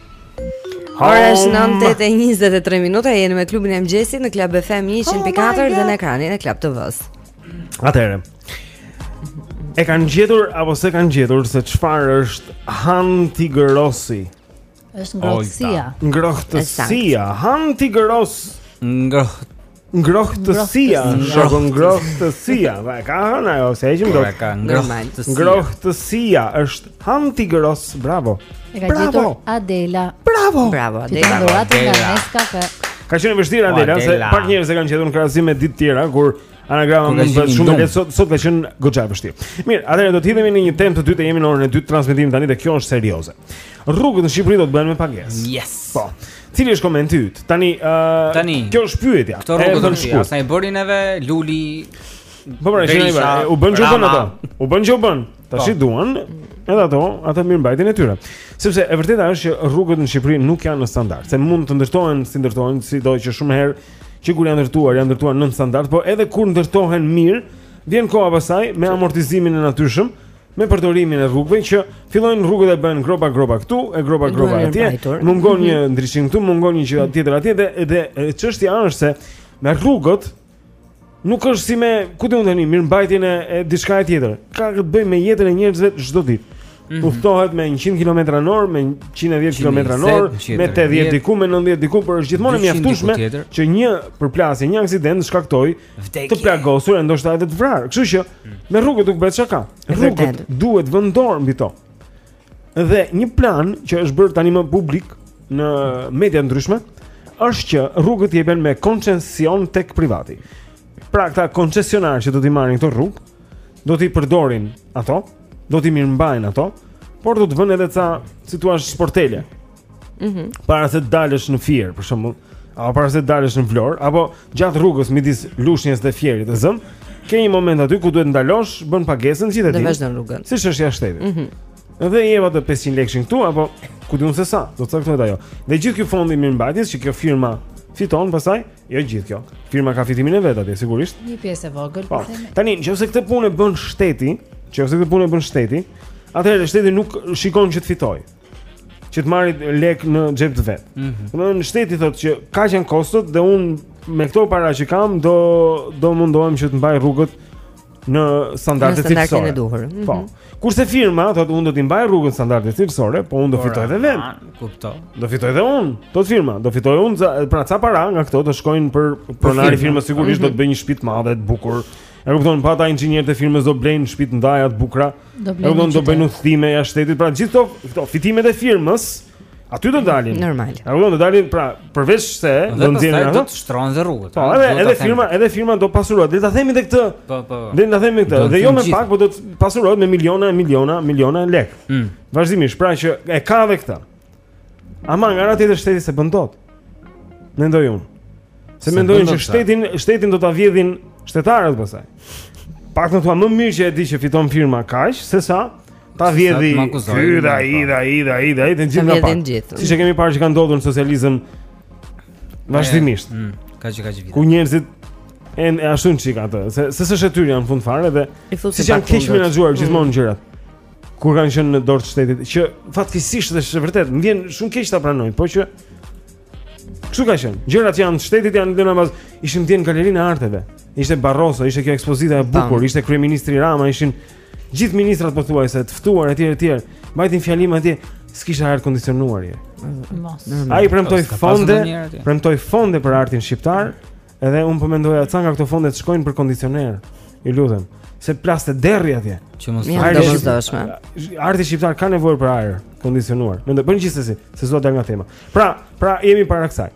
Ora është 9:23 minuta, jeni me klubin e mëngjesit në Club FM 100.4 dhe në ekranin e Club TV-s. Atëherë. E kanë gjetur apo s'e kanë gjetur se çfarë është Han Tigrosi? Është ngrohtësia. Ngrohtësia, Han Tigrosi. Ngroht Ngrohtësia, shoku ngrohtësia, po e ka ë-në ajo, s'e heqim dot. Ka ngrohtësia. Ngrohtësia është Han Tigros, bravo. E ka gjetur Adela. Bravo. Bravo Adela. Bravo Adela. Ka qenë e vështirë Adela, se pak njerëz e kanë gjetur në krahasim me ditët e tjera kur anagrama mund të bëhet shumë e lehtë, sot ka qenë goxha e vështirë. Mirë, atëherë do të hidhemi në një temë të dytë, jemi në orën e dytë të transmetimit tani dhe kjo është serioze. Rrugët në Shqipëri do të bëhen me pagesë. Yes. Po. Cili është komenti yt? Tani, ë, uh, Tani, kjo është pyetja. Këto rrugë do të shkuat. Sa i bëri neve Luli. Po pra, shihni, u bënë xhubën ato. U bënë xhubën. Tashi po. duan edhe ato, atë mirëmbajtjen e tyre. Sepse e vërteta është që rrugët në Shqipëri nuk janë në standard. Se mund të ndërtohen si ndërtohen, sido që shumë herë që kur janë ndërtuar, janë ndërtuar nën standard, por edhe kur ndërtohen mirë, vjen koha pastaj me amortizimin e natyrshëm me përdorimin e rrugëve që fillojnë rrugët e bëhen gropa gropa këtu e gropa gropa atje. Mungon mhm. një ndriçim këtu, mungon një gjë tjetër atje dhe edhe çështja është se me rrugët nuk është si me ku di unë tani mirëmbajtjen e, e diçkaje tjetër. Ka të bëjë me jetën e njerëzve çdo ditë. Mm -hmm. Udhëtohet me 100 km/h, me 110 km/h, me 80 diku, me 90 diku, por është gjithmonë e mjaftueshme që një përplasje, një aksident të shkaktojë Vdekje. Të plagosur e ndoshta edhe të vrarë. Kështu që mm. me rrugët nuk bëhet shaka. Rrugët duhet vënë dorë mbi to. Dhe një plan që është bërë tani më publik në media të ndryshme është që rrugët jepen me koncesion tek privati. Pra këta koncesionarë që do t'i marrin këto rrugë, do t'i përdorin ato, do t'i mirëmbajnë ato, por do të vënë edhe ca, si thua, sportele. Mhm. Mm para se të dalësh në Fier, për shembull, apo para se të dalësh në Vlorë, apo gjatë rrugës midis Lushnjes dhe Fierit, e zëm, ke një moment aty ku duhet të ndalosh, bën pagesën gjithë ditën. Dhe vazhdon rrugën. Siç është jashtë shtetit. Mhm. Mm dhe i jep atë 500 lekshin këtu, apo ku di un se sa, do të caktohet ajo. Dhe gjithë kjo fondi i mirëmbajtjes që kjo firma fiton pastaj, jo gjithë kjo. Firma ka fitimin e vet atje sigurisht. Një pjesë e vogël, po. Tani, nëse këtë punë e bën shteti, nëse këtë punë e bën shteti, atëherë shteti nuk shikon që të fitojë. që të marri lek në xhep të vet. Mm -hmm. Domthonë shteti thotë që kaq janë kostot dhe un me këto para që kam do do mundohem që të mbaj rrugët në standarde cilësore. Të duhur. Mm -hmm. Po. Kurse firma thotë un do të mbaj rrugën standarde cilësore, po un do fitoj edhe vetë. Kupton. Do fitoj edhe un. Po firma, do fitoj un pra ca para nga këto do shkojnë për pronarin e firmës sigurisht mm -hmm. do të mhm. bëj një shtëpi të madhe të bukur. E kupton pa ata inxhinierët e firmës do blejnë shtëpi të mëdha të bukura. Do blejnë. Do bëjnë udhëtime jashtë shtetit, pra gjithë këto fitimet e firmës aty do dalin. Normal. E kupton, do dalin, pra, përveç se do nxjerrin ato. Do të shtrohen dhe rrugët. Po, edhe edhe firma, edhe firma do pasurohet. Le ta themi edhe këtë. Po, po. po. Le ta themi këtë. Dhe jo me pak, por do të pasurohet me miliona, miliona, miliona lek. Mm. Vazhdimisht, pra që e ka edhe këtë. Ama nga ana tjetër shteti s'e bën dot. Mendoj unë. Se mendojnë që shtetin, shtetin do ta vjedhin shtetarët pastaj. Pra ti thua më mirë që e di që fiton firma kaq, se sa ta vjedhi dhe ai dhe ai dhe ai dhe ai të gjithë nga pak. Siç e kemi parë që ka ndodhur në socializëm vazhdimisht. Mm, kaq e kaq vite. Ku njerëzit e ashtu në që i ka atë, se se së shëtyrë janë fund fare dhe siç janë keqmenaxhuar gjithmonë mm. gjërat. kur kanë qenë në dorë të shtetit, që fatkeqësisht është e vërtetë, më vjen shumë keq ta pranoj, por që kështu ka qenë. Gjërat janë në shtetit janë dhënë mbas, ishin dhënë në galerinë e arteve. Ishte Barroso, ishte kjo ekspozita e bukur, ishte kryeministri Rama, ishin gjithë ministrat pothuajse të ftuar etj etj. Mbajtin fjalim atje, s'kishte ajër të kondicionuar. Mos. Ai premtoi fonde, premtoi fonde për artin shqiptar. Edhe un po mendoja ca nga këto fonde të shkojnë për kondicioner. Ju lutem, se pëlciste derri atje. Që mos ka të dëshme. Arti shqiptar ka nevojë për ajër të kondicionuar. Mendoj por gjithsesi, se s'do të dal nga tema. Pra, pra jemi para kësaj.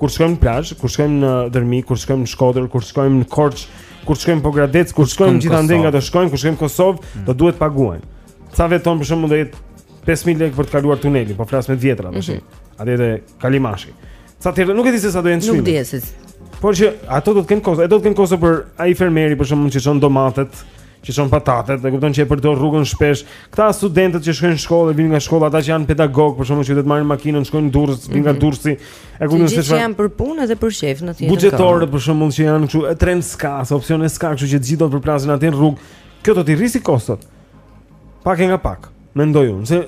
Kur shkojmë në plazh, kur shkojmë në Dhërmi, kur shkojmë në Shkodër, kur shkojmë në Korçë, kur shkojmë në Pogradec, kur shkojmë gjithandej nga të shkojmë, kur shkojmë në Kosovë, hmm. do duhet të paguajmë. Supozohet për shembull do jetë 5000 lekë për të kaluar tunelin, po flas me të vjetra tash. Mm -hmm. Atë te Kalimashi. Sa të jetë nuk e di se sa do jenë çmimet. Nuk di se. Por që ato do të kenë kosto, e do të kenë kosto për ai fermeri për shembull që çon domatet, që çon patatet, e kupton që e përdor rrugën shpesh. Këta studentët që shkojnë në shkollë, vinë nga shkolla, ata që janë pedagogë, për shembull që do të marrin makinën, shkojnë në Durrës, vinë nga, mhm, Durrësi. E kupton se çfarë? Që janë për punë dhe për qejf në tjetër. Buxhetorët për shembull që janë këtu, tren s'ka, as opsione s'ka, kështu që të gjithë do të përplasen atë rrugë. Kjo do të rrisë kostot. Pak e nga pak. Mendoj unë se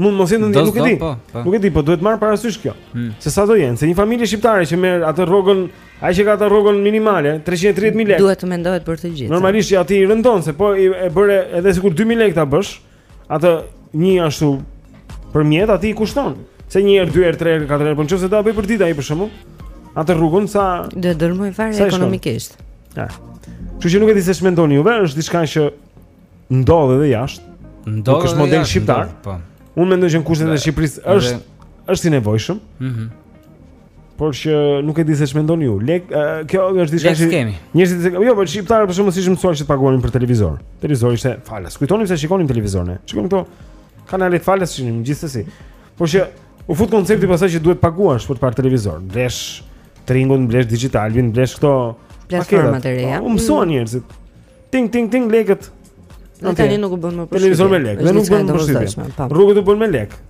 mund mos jetë nuk e di. Po, po. Nuk e di, po duhet marr parasysh kjo. Hmm. Se sa do jenë, se një familje shqiptare që merr atë rrogën, ai që ka atë rrogën minimale, 330000 lekë. Duhet të mendohet për të gjithë. Normalisht atij i rëndon se po e bëre edhe sikur 2000 lekë ta bësh, atë një ashtu për mjet atij i kushton. Se një herë, dy herë, tre herë, katër herë, po nëse do ta bëjë për ditë ai për shembull, atë rrugën se do ta dërrmojë fare ekonomikisht. Ja. Kështu që nuk e di se ç'mendoni juve, është diçka që Ndodh edhe jashtë. Ndodh. Nuk është model shqiptar. Po. Unë mendoj që në kushtet e Shqipërisë është është i nevojshëm. Mhm. Por që nuk e di se ç'mendoni ju. Lek, uh, kjo është diçka që kemi. Njerëzit se jo, po shqiptarët për shembull s'ishin mësuar që të paguanin për televizor. Televizori ishte falas. Kujtoni se shikonin televizorin. Shikojmë këto kanale falas që ishin gjithsesi. Por që u fut koncepti pastaj që duhet paguash për të parë televizor. Blesh tringun, blesh Digitalbin, blesh këto platforma të reja. Po, u mësuan njerëzit. Ting ting ting lekët. Në okay. tani nuk ju bën më përshtypje. Televizor me lekë, dhe nuk bën më përshtypje. Po. Rrugët u bënë me lekë.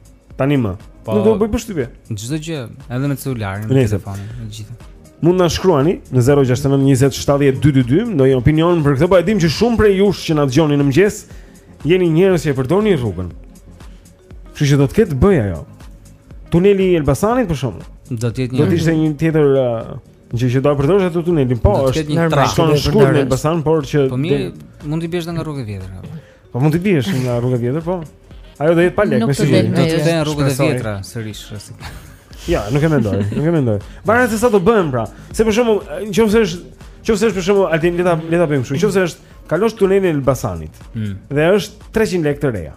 Tani më. Po, nuk do të bëjë përshtypje. Çdo gjë, edhe me celularin, me telefonin, me gjithë. Mund na shkruani në 069 20 70 222 ndonjë opinion për këtë, po e dim që shumë prej jush që na dëgjoni në mëngjes jeni njerëz që e përdorni rrugën. Kështu që do të ketë bëj ajo. Tuneli i Elbasanit për shembull. Do të jetë një Do të ishte një tjetër uh, Gjë që do ta përdorësh atë tunelin, po është një trashë shkon shkurt në Elbasan, por që Po mirë, mund të biesh nga rruga e vjetër. Po mund të biesh nga rruga e vjetër, po. Ajo do jetë pa lek, me siguri. Do të jetë në rrugë të vjetra sërish, rasti. Ja, nuk e mendoj, nuk e mendoj. Varet se sa do bëhet pra. Se për shembull, nëse është, nëse është për shembull, atë le ta le ta bëjmë kështu. Nëse është kalosh tunelin e Elbasanit. Hmm. Dhe është 300 lekë të reja.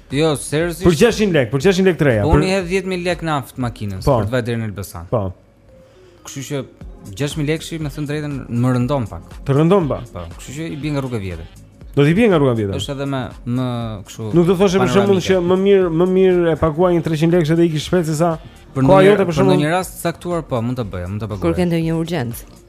Jo, seriozisht. Për 600 lekë, për 600 lekë të reja. Unë i hedh 10000 lekë naftë makinës po. për të vajë deri në Elbasan. Po. Kështu që 6000 lekëshi, me thënë të drejtën, më rëndon pak. Të rëndon pak. Po, kështu që i bie nga rruga e vjetër. Do t'i bie nga rruga e vjetër. Është edhe më më kështu. Nuk do thoshe për shembull që më mirë, më mirë të paguaj një 300 lekësh dhe iki shpejt se sa. Për ndonjë rast të caktuar po, mund ta bëj, mund ta paguaj. Kur ke ndonjë urgjencë.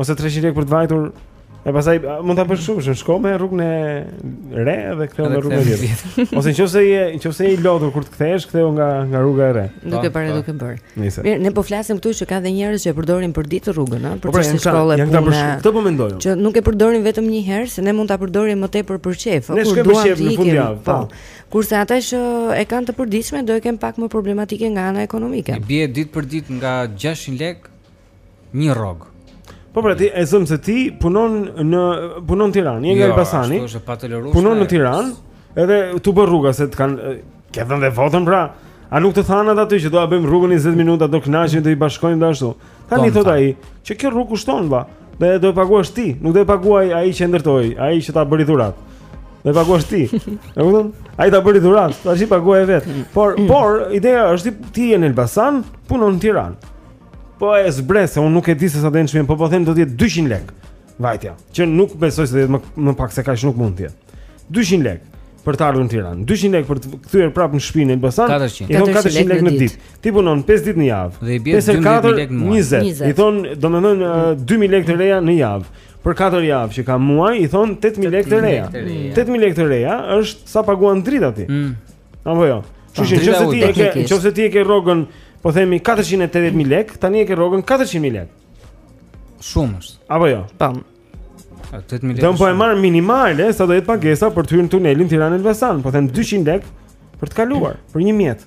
Ose 300 lekë për të vajtur. E pastaj mund ta bësh shumë, shko me rrugën e re dhe ktheu me rrugën e re. Ose nëse je, nëse je i lodhur kur të kthehesh, ktheu nga nga rruga e re. Duke parë po. duke bër. Mirë, ne po flasim këtu që ka dhe njerëz që e përdorin për ditë rrugën, ëh, për po, pra, të shkollën. Ja këta për shkollë, këtë po mendoj. Që nuk e përdorin vetëm një herë, se ne mund ta përdorim më tepër për qejf, kur duam të ikim. Po. po. Kurse ata që e kanë të përditshme do e kenë pak më problematike nga ana ekonomike. I bie ditë për ditë nga 600 lekë Një rrog. Po pra ti e zëm se ti punon në punon Tiranë, je nga jo, Elbasani. Jo, është pa të lëruar. Punon në Tiranë, edhe tu bë rruga se të kanë ke dhënë dhe votën pra. A nuk të thanë ata ty që do ta bëjmë rrugën 20 minuta, do kënaqemi do i bashkojmë dhe ashtu. Tani thot ai, që kjo rrugë kushton vlla, dhe do e paguash ti, nuk do e paguaj ai që ndërtoi, ai që ta bëri dhurat. Do e paguash ti. E kupton? Ai ta bëri dhurat, tash i paguaj vet. Por, por ideja është ti je në Elbasan, punon në Tiranë. Po e zbres, se unë nuk e di se sa do jetë çmimi, po po them do të jetë 200 lek. Vajtja, që nuk besoj se do të jetë më më pak se kaq nuk mund të jetë. 200 lek për të ardhur në Tiranë, 200 lek për të kthyer prapë në shtëpinë në Elbasan. 400. I thon 400 lek në ditë. Ti punon 5 ditë në javë. Dhe i bie 12000 lek në muaj. I thon domethënë 2000 lek të reja në javë. Për 4 javë që ka muaji, i thon 8000 lek të reja. 8000 lek të reja është sa paguan drita ti. Mm. Apo jo. Kështu që nëse ti e ke, nëse ti e ke rrogën, po themi 480000 lekë, tani e ke rrogën 400000 lekë. Shumë është. Apo jo. Tam. 8000 lekë. Dhe po e marr minimale, sa do jetë pagesa për të hyrë në tunelin Tiranë-Elbasan, po them 200 lekë për të kaluar, për një mjet.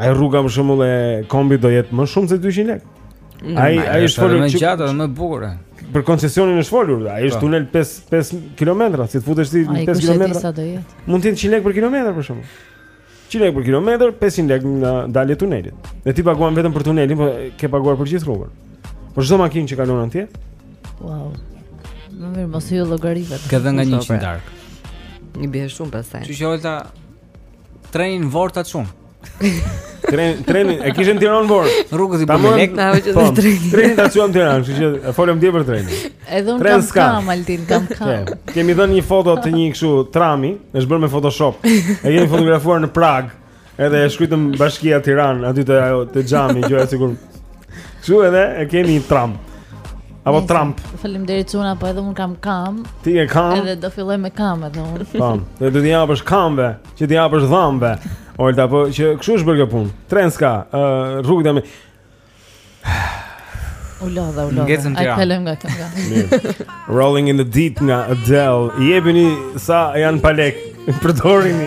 Ajo rruga për shembull e kombit do jetë më shumë se 200 lekë. Ai ai është folur më gjatë dhe më bukur. Për koncesionin është folur, ai është po. tunel 5 5 kilometra, si të futesh ti 5 kilometra. Sa do jetë? Mund të jetë 100 lekë për kilometër për shembull. 100 lekë për kilometër, 500 lekë në dalje të tunelit. Dhe ti paguan vetëm për tunelin, po ke paguar për gjithë rrugën. Për çdo makinë që kalon atje. Wow. Më mirë mos hy llogarive. Ka dhënë nga 100 dark. I bie shumë pastaj. Çi qofta Trenin në Vorë ta çun. Tren, trenin, e kishin Tiron Vorë. Rrugës i bëmë lek. Po, trenin ta çuam Tiranë, kështu që e folëm dje për trenin. Edhe un kam kam Altin, kam kam. Kemi dhënë një foto të një kështu trami, është bërë me Photoshop. E kemi fotografuar në Prag. Edhe e shkruajtëm bashkia Tiranë, aty te ajo te xhami, gjoja sikur Kështu edhe e kemi një tram. Apo tram. Faleminderit çuna, po edhe un kam kam. Ti e kam. Edhe do filloj me kam edhe un. Po. Dhe do t'i japësh kamve, që t'i japësh dhamve. Olta, po që kështu është bërë kjo punë. Tren s'ka, ë uh, rrugë dami. U lodha, u lodha. Ngecën ti. A kalojmë nga kënga. Rolling in the deep nga Adele. Jepini sa janë pa lek. Përdorini.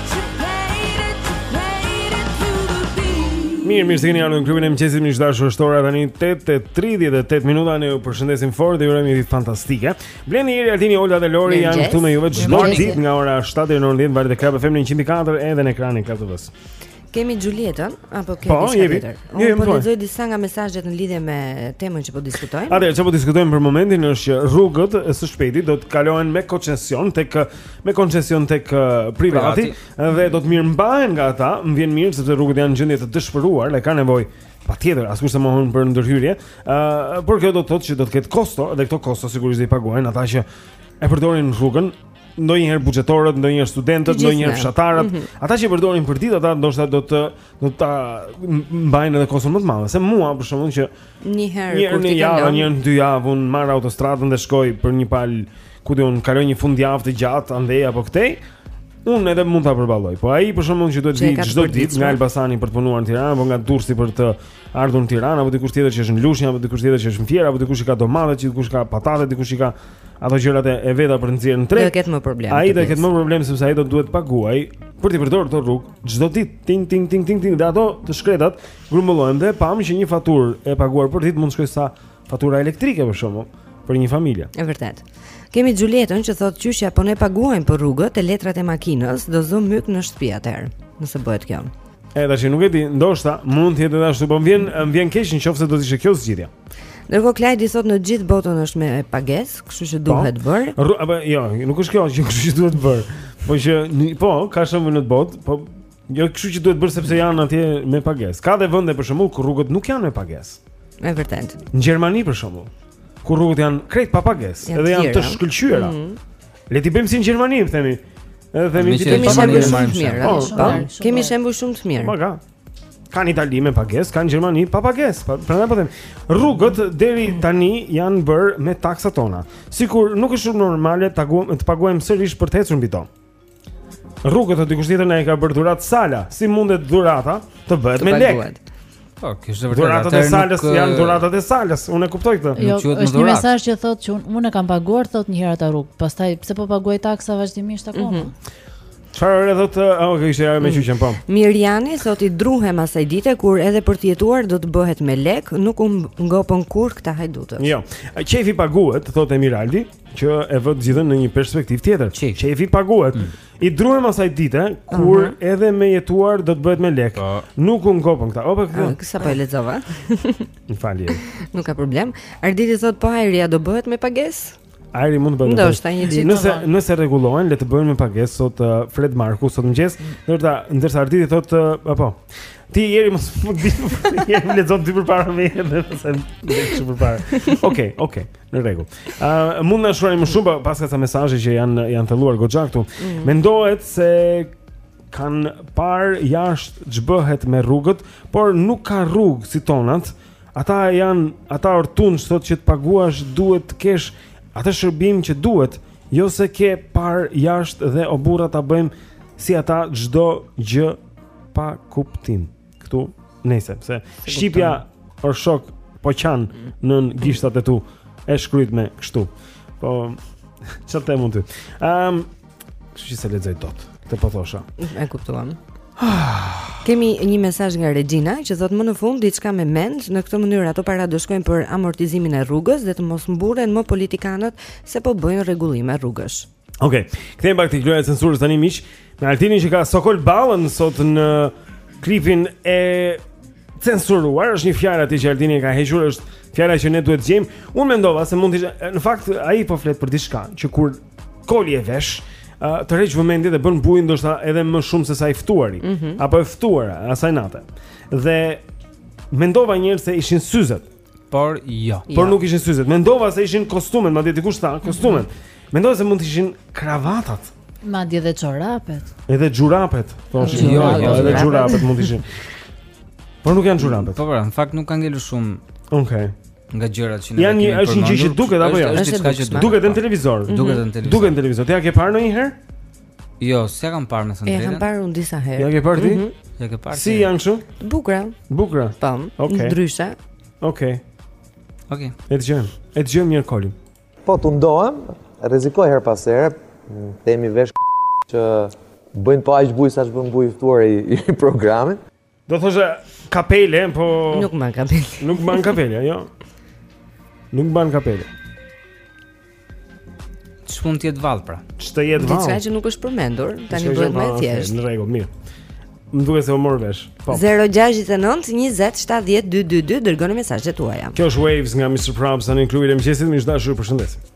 Mirë, mirë se keni ardhur në klubin e mëngjesit miq të dashur. Është ora tani 8:38 minuta. Ne ju përshëndesim fort dhe ju urojmë një ditë fantastike. Blendi, Iri, Altini, Olga dhe Lori janë këtu me ju çdo ditë nga ora 7 deri në orën 10 valët e Club FM 104 edhe në ekranin e Club TV. Kemi Xhulietën apo kemi diçka tjetër? Po, jemi. Po lexoj disa nga mesazhet në lidhje me temën që po diskutojmë. Atëherë, çfarë po diskutojmë për momentin është që rrugët së shpejti do të kalojnë me koncesion tek me koncesion tek privati dhe do të mirëmbahen nga ata, më vjen mirë sepse rrugët janë në gjendje të dëshpëruar dhe ka nevojë patjetër, askush s'e mohon për ndërhyrje. Ë, uh, por kjo do të thotë që do të ketë kosto dhe këto kosto sigurisht do t'i paguajnë ata që e përdorin rrugën, ndonjëherë buxhetorët, ndonjëherë studentët, ndonjëherë fshatarët, mm -hmm. ata që përdorin për ditë ata ndoshta do të do ta mbajnë edhe koston më të madhe. Se mua për shembull që një herë, një herë në javë, një herë në dy javë un marr autostradën dhe shkoj për në Palë ku un kaloj një fundjavë të gjatë andej apo këtej, un edhe mund ta përballoj. Po ai për shembull që duhet të vijë çdo ditë nga Elbasani për të punuar në Tiranë apo nga Durrësi për të ardhur në Tiranë apo dikush tjetër që është në Lushnjë apo dikush tjetër që është në Fier apo dikush që ka domate, dikush ka patate, dikush që ka ato gjërat e veta për të nxjerrë në treg. Do ketë më problem. Ai do ketë më problem sepse ai do duhet të paguajë për të përdorur këto rrugë çdo ditë. Ting ting ting ting ting dhe ato të shkretat grumbullohen dhe pamë që një faturë e paguar për ditë mund të shkojë sa fatura elektrike për shembull për një familje. Është vërtet. Kemi Xhulietën që thotë qyshja po ne paguajmë për rrugët e letrat e makinës, do zëmë myk në shtëpi atëherë, nëse bëhet kjo. E tash nuk e di, ndoshta mund të jetë ashtu, po më vjen më vjen keq në qoftë se do të ishte kjo zgjidhja. Ndërkohë Klajdi thot në gjithë botën është me pagesë, kështu që duhet po. bër. Po jo, nuk është kjo që kështu që duhet bër. Po që po, ka shumë në botë, po Jo, kështu që duhet bërë sepse janë atje me pagesë. Ka dhe vende për shembull ku rrugët nuk janë me pagesë. Është vërtet. Në Gjermani për shembull, ku rrugët janë krejt pa pagesë, edhe janë të shkëlqyera. Mm -hmm. Le t'i bëjmë si në Gjermani, themi. Edhe themi ti kemi shembuj shumë të mirë. Po, po. Kemi shembuj shumë të mirë. Po, ka. Ka në Itali me pagesë, ka në Gjermani pa pagesë. Po, prandaj po them, rrugët deri tani janë bërë me taksat tona. Sikur nuk është shumë normale të paguajmë sërish për të ecur mbi to. Rrugët, dikush tjetër na i ka bërë dhuratë Sala. Si mundet dhurata të bëhet me lek? Po, kjo është vërtet. Dhuratat e Salës janë dhuratat e Salës. Unë e kuptoj këtë. Jo, është një mesazh që thotë që unë e kam paguar thotë një herë atë rrugë. Pastaj pse po paguaj taksa vazhdimisht akoma? Mm -hmm. Çfarë do të, oh, okay, ishte ajo me qyqen po. Mirjani thotë i druhem asaj dite kur edhe për të jetuar do të bëhet me lek, nuk u ngopën kurrë këta hajdutë. Jo. Qejfi paguhet, thotë Emiraldi. që e vë të gjithën në një perspektivë tjetër. Qejfi paguhet. Mm. I druhem asaj dite kur uh -huh. edhe me jetuar do të bëhet me lek. Pa. Po. Nuk u ngopën këta. Opa këtu. Ah, sa po e lexova. Më falje. Nuk ka problem. Arditi thotë po ajri a do bëhet me pagesë. Ajri mund të bëhet. Ndoshta një ditë. Nëse po. nëse rregullohen, le të bëhen me pagesë sot uh, Fred Marku sot mëngjes, mm. ndërsa ndërsa Arditi thotë uh, apo. Ti jeri mos më di. Jeri më lexon dy përpara me edhe pse më lexon përpara. Okej, okay, okej. Okay. Në rregull. Ë uh, mund na shkruani më shumë paska ca mesazhe që janë janë thelluar goxha këtu. Mm. Mendohet se kanë parë jashtë ç'bëhet me rrugët, por nuk ka rrugë si tonat. Ata janë ata ortun thotë që të paguash duhet të kesh atë shërbim që duhet, jo se ke parë jashtë dhe o burra ta bëjmë si ata çdo gjë pa kuptim. këtu nejse pse shqipja or shok po qan mm. nën gishtat e tu e shkruajtme kështu po çfarë të mund ty ehm um, kështu që s'e lexoj dot të po thosha e kuptuam Kemi një mesazh nga Rexhina që thotë më në fund diçka me mend, në këtë mënyrë ato para do shkojnë për amortizimin e rrugës dhe të mos mburren më politikanët se po bëjnë rregullime rrugësh. Okej, okay. kthehemi pak te loja e censurës tani miq. Me Altinin që ka Sokol Ballën sot në klipin e censuruar, është një fjalë aty që Altini e ka hequr, është fjala që ne duhet të gjejmë. Unë mendova se mund të në fakt ai po flet për diçka që kur Koli e vesh, uh, tërheq vëmendje dhe bën bujë ndoshta edhe më shumë se sa i ftuari, mm -hmm. apo e ftuara e asaj nate. Dhe mendova njëherë se ishin syzet. Por jo. Por nuk ishin syzet. Mendova se ishin kostumet, madje dikush tha, kostumet. Mm -hmm. Mendova se mund të ishin kravatat. Madje dhe çorapet. Edhe xhurapet, thoshte. Jo, jo, jo, edhe xhurapet mund të ishin. Por nuk janë xhurapet. Po, po, në fakt nuk kanë ngelur shumë. Okej. Okay. Nga gjërat që ne kemi. Ja, është një gjë që duket apo jo? Është diçka që duket. Duket në televizor. Duket në mhm. televizor. Duket në televizor. Ti a ke parë ndonjëherë? Jo, s'ia kam parë me thënë drejtën. Ia kam parë unë disa herë. Ia ke parë ti? Mhm. Ia ke parë. Si janë kështu? Bukura. Bukura. Po. Okej. Ndryshe. Okej. Okej. E dëgjojmë. E dëgjojmë një Kolin. Po tundohem, rrezikoj herë pas here, themi vesh që bëjnë po aq bujë sa ç'bën bujë i ftuari i programit. Do të thosha kapele, po nuk mban kapele. Nuk mban kapele, jo. Nuk mban kapele. Ç'mund të jetë vallë pra? Ç'të jetë vallë? Diçka që nuk është përmendur, tani bëhet më e thjeshtë. Në rregull, mirë. Më duket se u mor vesh. Po. 069 20 70 222 dërgoni mesazhet tuaja. Kjo është Waves nga Mr. Probz tani në klubin e mëngjesit, miq të dashur, ju përshëndesim.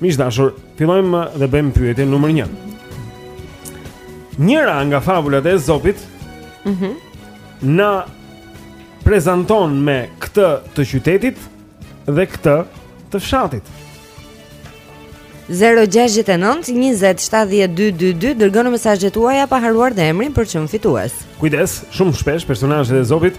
Miq të dashur, fillojmë dhe bëjmë pyetjen numër 1. Njëra nga fabulat e Ezopit, mhm, mm na prezanton me këtë të qytetit dhe këtë të fshatit. 069 20 70 222 Dërgoni mesazhet tuaja pa harruar dhe emrin për çmim fitues Kujdes, shumë shpesh personazhet e Ezopit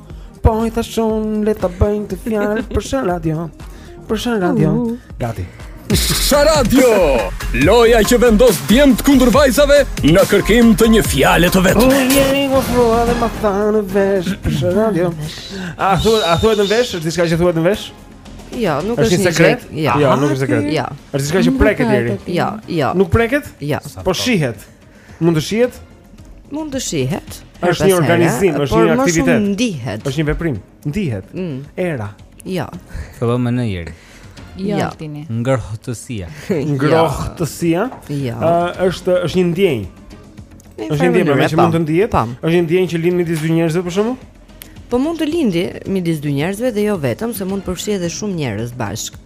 Po i thashë unë le ta bëjnë këtë fjalë për Sharadio. Për Sharadio. Uh -huh. Gati. Sharadio. Loja që vendos djemt kundër vajzave në kërkim të një fjale të vetme. Një njeri m'u afrua dhe ma tha në vesh për Sharadio. A thuhet a thuhet në vesh, është diçka që thuhet në vesh? Jo, nuk është një sekret. Jo, jo nuk është sekret. Jo. Është diçka që preket deri. Jo, jo. Nuk preket? Jo. Po shihet. Mund të shihet? Mund të shihet. Është një organizim, është një aktivitet. Po më shumë ndihet. Është një veprim. Ndihet. Mm. Era. Jo. Fillon me njeri. Jo, jo. tini. Ngrohtësia. Jo. Ngrohtësia? Jo. Ë është është një ndjenjë. Është një ndjenjë, pra që mund të ndihet. Është një ndjenjë që lind midis dy njerëzve për shembull? Po mund të lindi midis dy njerëzve dhe jo vetëm, se mund të përfshijë edhe shumë njerëz bashkë.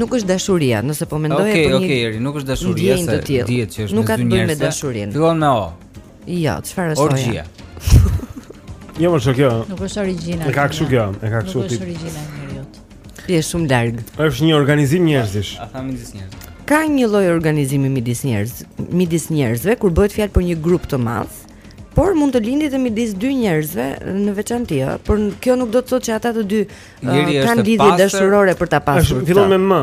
Nuk është dashuria, nëse po mendoje okay, për një Okay, okay, nuk është dashuria, se dihet që është nuk me dy njerëz. Nuk dashurinë. Fillon me O. Jo, çfarë është? Orgjia. Jo, më shoh kjo. Nuk është origjinal. E ka kështu kjo, e ka kështu tip. Nuk është origjinal njeriu. Je shumë larg. Është një organizim njerëzish. A tha midis njerëzve? Ka një lloj organizimi midis njerëz, midis njerëzve kur bëhet fjalë për një grup të madh, por mund të lindi edhe midis dy njerëzve në veçanti, ëh, por kjo nuk do të thotë që ata të dy uh, kanë lidhje dashurore për ta pasur. Fillon me m.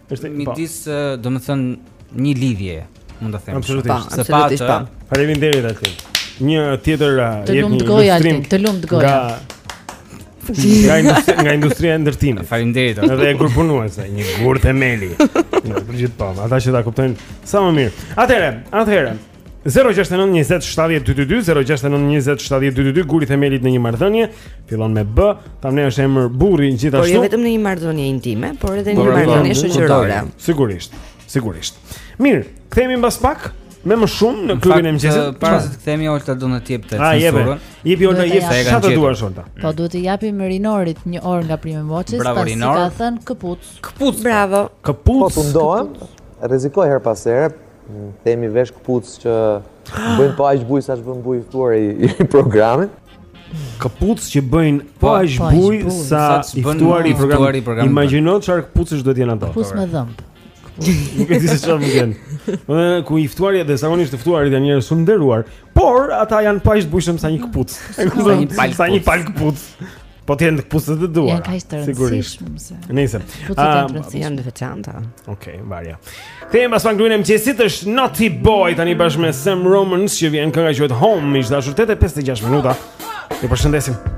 Është një po, midis, domethënë një lidhje, mund të them. Absolutisht. Absolutisht po. Faleminderit aty. Një tjetër jep një ilustrim. Të lumtë goja. Nga industria, nga industria e ndërtimit. Faleminderit. Edhe e kur punuese, një gur themeli. Për gjithë pa, ata që ta kuptojnë sa më mirë. Atëherë, atëherë. 069 20 70 222 069 20 70 222 guri i themelit në një marrëdhënie fillon me b tam ne është emër burri gjithashtu por jo vetëm në një marrëdhënie intime por edhe në një marrëdhënie shoqërore sigurisht sigurisht mirë kthehemi mbas pak me më shumë në klubin e mëngjesit. Para se të kthehemi Olta do na jep të censurën. Jepi Olta jep sa të duash Olta. Po duhet të japim Rinorit një orë nga Prime Watches pasi ka thënë këpucë. Këpucë. Bravo. Këpucë. Po tundohem. Rrezikoj her pas here. Themi vesh këpucë që bëjnë po aq bujë sa ç'bën bujë i ftuari i programit. Këpucë që bëjnë po aq bujë sa i ftuari i programit. Imagjino çfarë këpucësh duhet jenë ato. Këpucë me dhëmb. Nuk e di se çfarë më vjen. Më ku i ftuari dhe zakonisht të ftuarit janë njerëz shumë të nderuar, por ata janë po aq të bujshëm sa një këpucë. Sa një palë këpucë. Po të jenë të këpucët të duar Janë kaq të rëndësishme se Nisem Po të jenë të rëndësishme Janë dhe çanta Okej, okay, varja Kthehemi pas pak klubi i mëngjesit është Naughty Boy Tani bashkë me Sam Romans Që vjen kënga quhet Home Miq të dashur tetë e 56 minuta Ju përshëndesim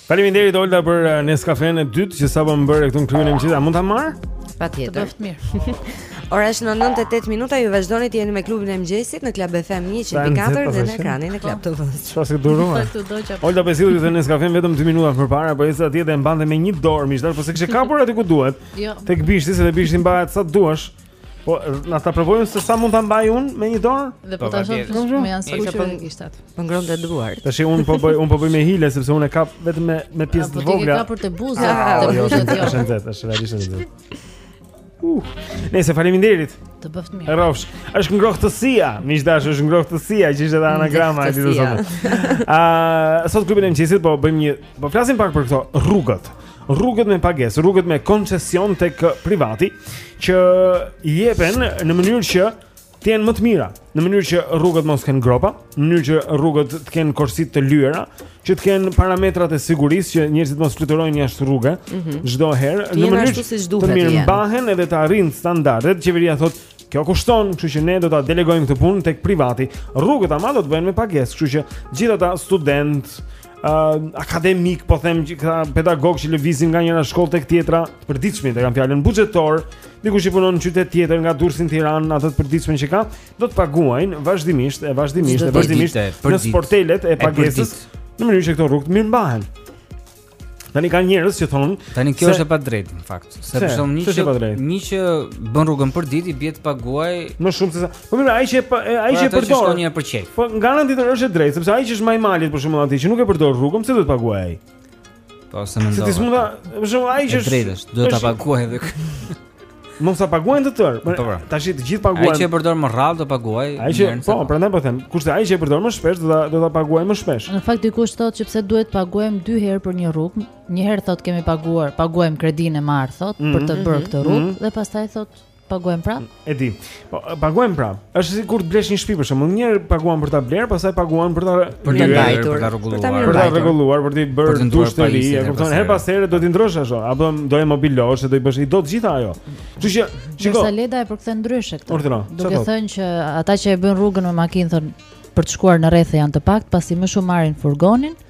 Faleminderit Olta për uh, Nescafe-n e dytë që sapo më bëre këtu në klubin e mëngjesit. A mund ta marr? Patjetër. Të bëftë mirë. Ora është 9 e 8 minuta, ju vazhdoni të jeni me klubin e mëngjesit në Club FM 104 dhe në ekranin e Club TV. Çfarë s'i duron? Olta bëri një Nescafe vetëm 2 minuta më parë, po ishte atje dhe mbante me një dorë, më tha po s'e kishe kapur aty ku duhet. Jo. Tek bishti se te bishti mbahet sa duash. Po, hajt ta provojmë se sa mund ta mbaj unë me një dorë? Dhe po, po ta shoh shumë me janë sot për gishtat. Po ngroh duart. Tash un po bëj un po bëj me hile sepse un e kap vetëm me me pjesë të vogla. Po ti e kap për të buzë, ah, të jo, buzë ti. Është vërtet, është realisht e vërtetë. Uh, Nesa faleminderit. Të bëftë mirë. Rrofsh. Është ngrohtësia, miq të dashur, është ngrohtësia që ishte anagrama e ditës së sotme. Ah, sot në klubin e mëngjesit po bëjmë një, po flasim pak për këto rrugët. rrugët me pagesë, rrugët me koncesion tek privati që jepen në mënyrë që të jenë më të mira, në mënyrë që rrugët mos kenë gropa, në mënyrë që rrugët të kenë korsitë të lyera, që të kenë parametrat e sigurisë që njerëzit mos fluturojnë jashtë rruge mhm. çdo mm -hmm. herë, në mënyrë që të mirëmbahen edhe të arrijnë standardet, qeveria thotë Kjo kushton, kështu që ne do ta delegojmë këtë punë tek privati. Rrugët ama do të bëhen me pagesë, kështu që të gjithë ata studentë, uh, akademikë, po them që ata pedagogë që lëvizin nga njëra shkollë tek tjetra, të përditshmit e kam fjalën buxhetorë, dikush që punon në qytet tjetër nga Durrësi në Tiranë, atë të përditshmen që ka, do të paguajnë vazhdimisht, e vazhdimisht, e vazhdimisht në sportelet e pagesës, në mënyrë që këto rrugë të mirëmbahen. Tani ka njerëz që thonë, tani kjo është e padrejtë në fakt, sepse një që një që bën rrugën përditë i bie të paguajë më shumë se sa. Po mirë, ai që po, ai që përdor. Shkon një për qejf. Po nga ana tjetër është e drejtë, sepse ai që është majë malit për shembull aty që nuk e përdor rrugën, pse duhet të paguajë ai? Po s'e mendoj. Se ti s'mund, për shembull ai që është drejtë, duhet ta paguajë edhe. Mos ta paguajnë të tërë. Po, po. Tash të gjithë paguajnë. Ai që e përdor më rrallë do paguajë. Ai që po, prandaj po them, kurse ai që e përdor më shpesh do ta do ta paguajë më shpesh. Në fakt dikush thotë që pse duhet të paguajmë dy herë për një rrugë, një herë thotë kemi paguar, paguajmë kredinë e marrë thotë mm -hmm. për të mhm, bërë këtë mhm, rrugë mm -hmm. dhe pastaj thotë Paguajmë prap? E di. Po paguajmë prap. Është sikur të blesh një shtëpi për shembull, një herë paguan për ta blerë, pastaj paguan për ta për ta mbajtur, për ta rregulluar, për ta rregulluar, për të bërë dush të ri, e kupton? Herë pas here do t'i ndrosh ashtu, apo do e mobilosh, do i bësh i do të gjitha ajo. Kështu që, shiko. Kurse Leda e përkthen ndryshe këtë. Ordino, duke thënë që ata që e bëjnë rrugën me makinë thotë për të shkuar në rrethe janë të paktë, pasi më shumë marrin furgonin.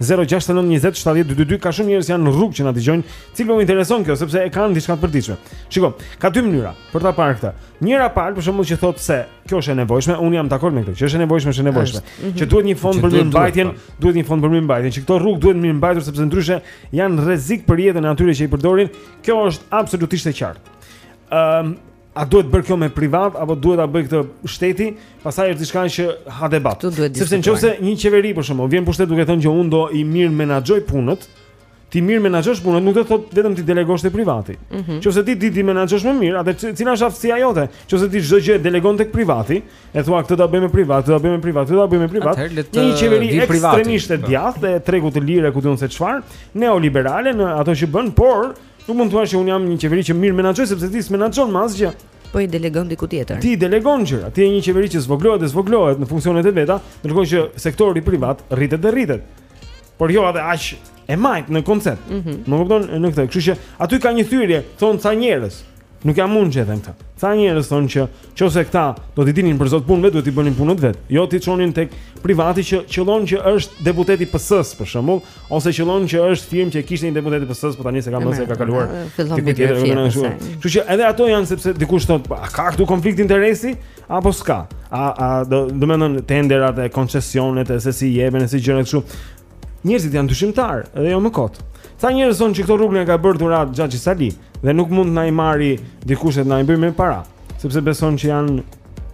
069 20 70 222 ka shumë njerëz janë në rrugë që na dëgjojnë. Cilëve u intereson kjo sepse e kanë diçka të përditshme. Shiko, ka dy mënyra për ta parë këtë. Njëra palë për shembull që thotë se kjo është e nevojshme, unë jam dakord me këtë, që është e nevojshme, është e nevojshme. Mhm. Që duhet një fond për mirëmbajtjen, po. duhet një fond për mirëmbajtjen, që këto rrugë duhet mirëmbajtur sepse ndryshe janë rrezik për jetën e atyre që i përdorin. Kjo është absolutisht e qartë. Ëm, ehm, A duhet bërë kjo me privat apo duhet ta bëjë këtë shteti? Pastaj është diçka që ha debat. Sepse nëse një qeveri për shembull vjen në pushtet duke thënë që unë do i mirëmenaxhoj punët, t'i mirëmenaxhosh punët, nuk do të thotë vetëm t'i delegosh te privati. Mm -hmm. Qoftë se ti s'di t'i menaxhosh më mirë, atëherë cila është aftësia jote? Qoftë se ti çdo gjë e delegon tek privati, e thua këtë ta bëjmë privat, këtë ta bëjmë privat, këtë ta bëjmë privat. Një qeveri ekstremisht e djathtë, e tregut të lirë, ku di un se çfarë, neoliberale në ato që bën, por Nuk mund të thuash që un jam një qeveri që mirëmenaxhoj sepse ti s'menaxhon më asgjë. Po i delegon diku tjetër. Ti delegon gjëra. Ti je një qeveri që zvogëlohet dhe zvogëlohet në funksionet e veta, ndërkohë që sektori privat rritet dhe rritet. Por jo edhe aq e majtë në koncept. Mm -hmm. Më kupton në këtë. Kështu që aty ka një thyrje, thonë ca njerëz. Nuk jam unë që e them këtë. Ca njerëz thonë që nëse këta do t'i dilnin për zot punëve, duhet t'i bënin punët vetë. Jo t'i çonin tek privati që qëllon që është deputet i PS-s për shembull, ose qëllon që është firmë që kishte një deputet i PS-s, por tani s'e ka më se ka kaluar. Kështu që edhe ato janë sepse dikush thotë, a ka këtu konflikt interesi apo s'ka? A a do do mendon tenderat e koncesionet e se si jepen e ca gjëra kështu. Njerëzit janë dyshimtarë dhe jo më kot. Ca njerëz thonë që këto rrugë na i ka bërë dhuratë xhaxhi Saliu dhe nuk mund na i marrë dikush të na i bëjë me para, sepse besojnë që janë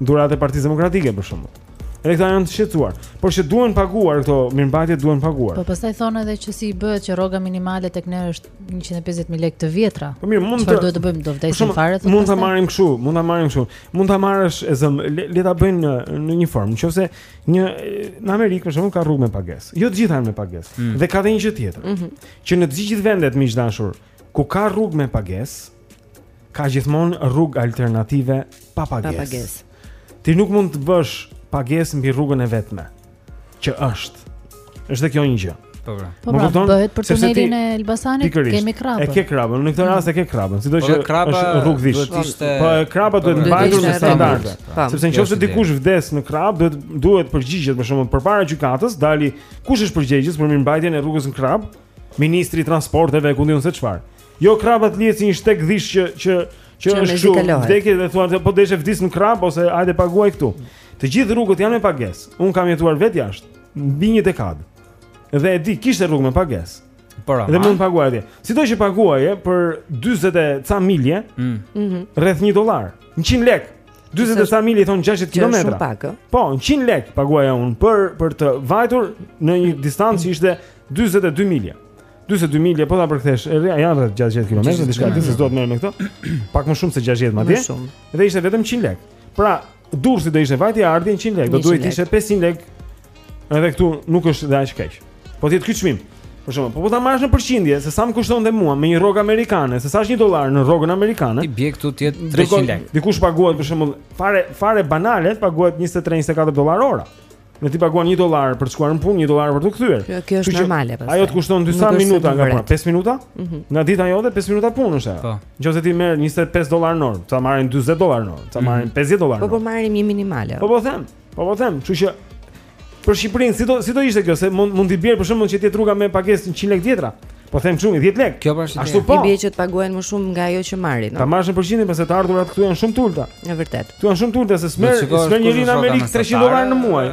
dhuratë e Partisë Demokratike për shembull. Edhe këta janë të shqetësuar, por që duhen paguar këto mirëmbajtje duhen paguar. Po pastaj thonë edhe që si bëhet që rroga minimale tek ne është 150000 lekë të vjetra. Po mirë, mund të duhet të bëjmë do vdesim fare thotë. Mund ta marrim kështu, mund ta marrim kështu. Mund ta marrësh e zëmë le ta bëjnë në, në një formë. Nëse Një në Amerikë për shembull ka rrugë me pagesë. Jo të gjitha janë me pagesë. Mm. Dhe ka dhe një gjë tjetër. Mm -hmm. Që në të gjithë vendet miq të dashur, ku ka rrugë me pagesë, ka gjithmonë rrugë alternative pa pagesë. Pa pagesë. Ti nuk mund të bësh pagesë mbi rrugën e vetme që është Është kjo një gjë. Po pra. Po pra, po bëhet për tunelin e Elbasanit, kemi Krrabën. E ke Krrabën, në këtë mm. rast e ke Krrabën, sido po që është rrugë dhish. Po Krraba duhet mbajtur me standarde. Sepse nëse dikush vdes në Krrabë, duhet duhet të përgjigjet për shkakun përpara gjykatës, të dalë kush është përgjegjës për mirëmbajtjen e rrugës në Krrabë? Ministri i Transporteve, ku di un se çfarë. Jo Krraba të lihet si një shtek dhish që që që është kështu, vdekje dhe thua po deshe vdis në Krrabë ose hajde paguaj këtu. Të gjithë rrugët janë me pagesë. Un kam jetuar vetë jashtë. mbi një dekadë. Dhe e di, kishte rrugë me pagesë. Por Dhe mund të paguaj atje. Sido që paguaje për 40 e ca milje, mm. Mhm. rreth 1 dollar, 100 lek. 40 e ca milje thonë 60 kilometra. Po, 100 lek paguaja unë për për të vajtur në një distancë që ishte 42 milje. 42 milje po ta përkthesh, janë rreth 60 kilometra, diçka ti s'do të merr me këto. Pak më shumë se 60 madje. Dhe ishte vetëm 100 lek. Pra, Durrësi do ishte vajtje ardhje 100 lekë, do duhet të ishte 500 lekë. Edhe këtu nuk është dhe aq keq. Po të jetë ky çmim. Për shembull, po po ta marrësh në përqindje se sa më kushtonte mua me një rrogë amerikane, se sa është 1 dollar në rrogën amerikane. I bie këtu të jetë 300 lekë. Dikush paguhet për shembull fare fare banale, paguhet 23-24 dollar ora. Në ti paguan 1 dollar për të shkuar në punë, 1 dollar për t'u kthyer. Kjo, kjo është normale pastaj. Ajo të kushton disa minuta nga puna, 5 minuta? Mm -hmm. Nga dita jote 5 minuta punë është ajo. Po. Nëse ti merr 25 dollar në orë, ca marrin 40 dollar në orë, ca mhm. marrin 50 dollar. Po po marrim një minimale. Po po them. Po po them, kështu që për Shqipërinë si do si do ishte kjo se mund mund t'i bjerë për shembull që të jetë rruga me pagesë 100 lekë të vjetra. Po them shumë, 10 lekë. Kjo pra është ide. Ashtu po. I bie që të paguajnë më shumë nga ajo që marrin. Ta marrësh në përqindje se të ardhurat këtu janë shumë të ulta. Në vërtetë. Këtu janë shumë të ulta se s'merr, s'merr njeri në Amerikë 300 dollarë në muaj.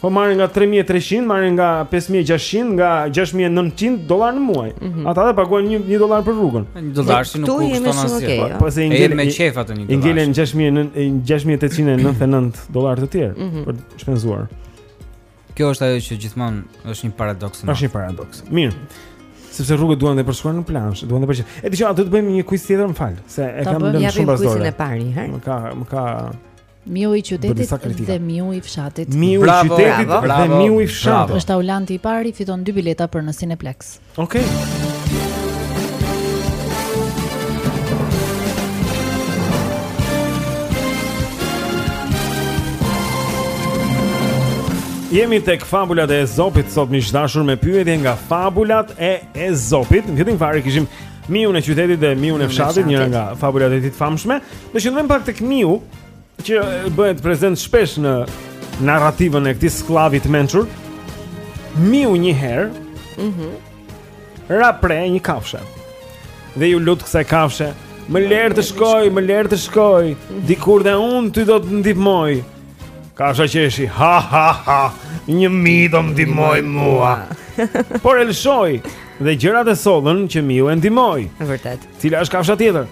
Po marrin nga 3300, marrin nga 5600, nga 6900 dollarë në muaj. Mm -hmm. Ata dhe paguajnë 1 1 dollar për rrugën. 1 dollar s'i nuk kushton asgjë. Okay, po, jo. po se i ngelen me qejf atë 1 dollar. Ngelen 6899 dollarë të tjerë mm -hmm. për të shpenzuar. Kjo është ajo që gjithmonë është një paradoks. Është një paradoks. Mirë. Sepse rrugët duan të përshkruar në plan, duan të bëjë. E di që do të bëjmë një quiz tjetër, më fal, se e kam lënë shumë pas dore. Më ka, më ka Miu i qytetit dhe miu i fshatit. Miu i qytetit dhe miu i fshatit. Është Aulanti i pari, fiton dy bileta për në Cineplex. Okej. Okay. Jemi tek fabulat e Ezopit sot miq të dashur me pyetje nga fabulat e Ezopit. Në fillim fare kishim Miun e qytetit dhe Miun e fshatit, njëra nga fabulat e tij të famshme. Ne qëndrojmë pak tek Miu. Që bëhet prezent shpesh në narrativën e këtij skllavi të mençur. Miu një herë. Mhm. Mm ra pre e një kafshe. Dhe iu lut kësaj kafshe, më lër të shkoj, më lër të shkoj, mhm. dikur dhe unë ty do të ndihmoj. Kafsha qeshi, ha ha ha, një mi do më ndihmojë mua. Por e lëshoi dhe gjërat e sollën që miu e ndihmoi. Vërtet. Cila është kafsha tjetër?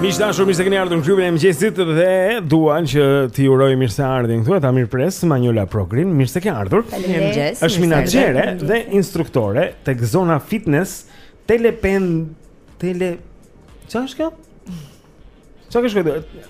Miq të dashur, mirë se keni ardhur në klubin e mëngjesit dhe dua që t'i uroj mirëseardhjen këtu. Ta mirëpres Manjola Progrin, mirë se ke ardhur. Faleminderit. Është menaxhere dhe instruktore tek zona fitness Telepen Tele Çfarë është kjo? Çfarë është kjo?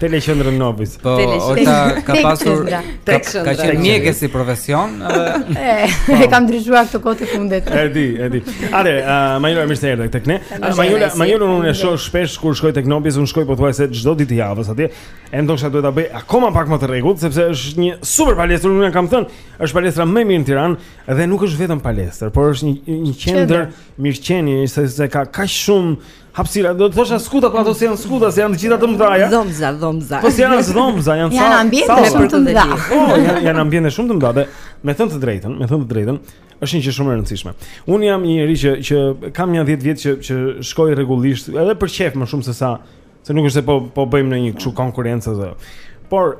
Te qendra Nobis. Po, ajo ka pasur tek ka qenë mjeke si profesion, edhe po. e kam ndryshuar këto kohët e fundit. E di, e di. Ale, uh, Manjola mirë se erdhe tek ne. Manjola, Manjolën unë e shoh shpesh kur shkoj tek Nobis, unë shkoj pothuajse çdo ditë të javës atje. E ndoshta duhet ta bëj akoma pak më të rregullt sepse është një super palestër, unë kam thënë, është palestra më e mirë në Tiranë dhe nuk është vetëm palestër, por është një një qendër mirëqenie, se se ka kaq shumë Hapësira, do të thosha skuta, po ato s'janë skuta, se janë të gjitha të mëdhaja. Dhomza, dhomza. Po s'janë as dhomza, janë sa. Janë ambiente shumë të mëdha. Po, janë janë ambiente shumë të mëdha dhe me thënë të drejtën, me thënë të drejtën, është një gjë shumë e rëndësishme. Unë jam një njeri që që kam një 10 vjet që që shkoj rregullisht, edhe për qejf më shumë se sa, se nuk është se po po bëjmë ndonjë kështu konkurrencë apo. Por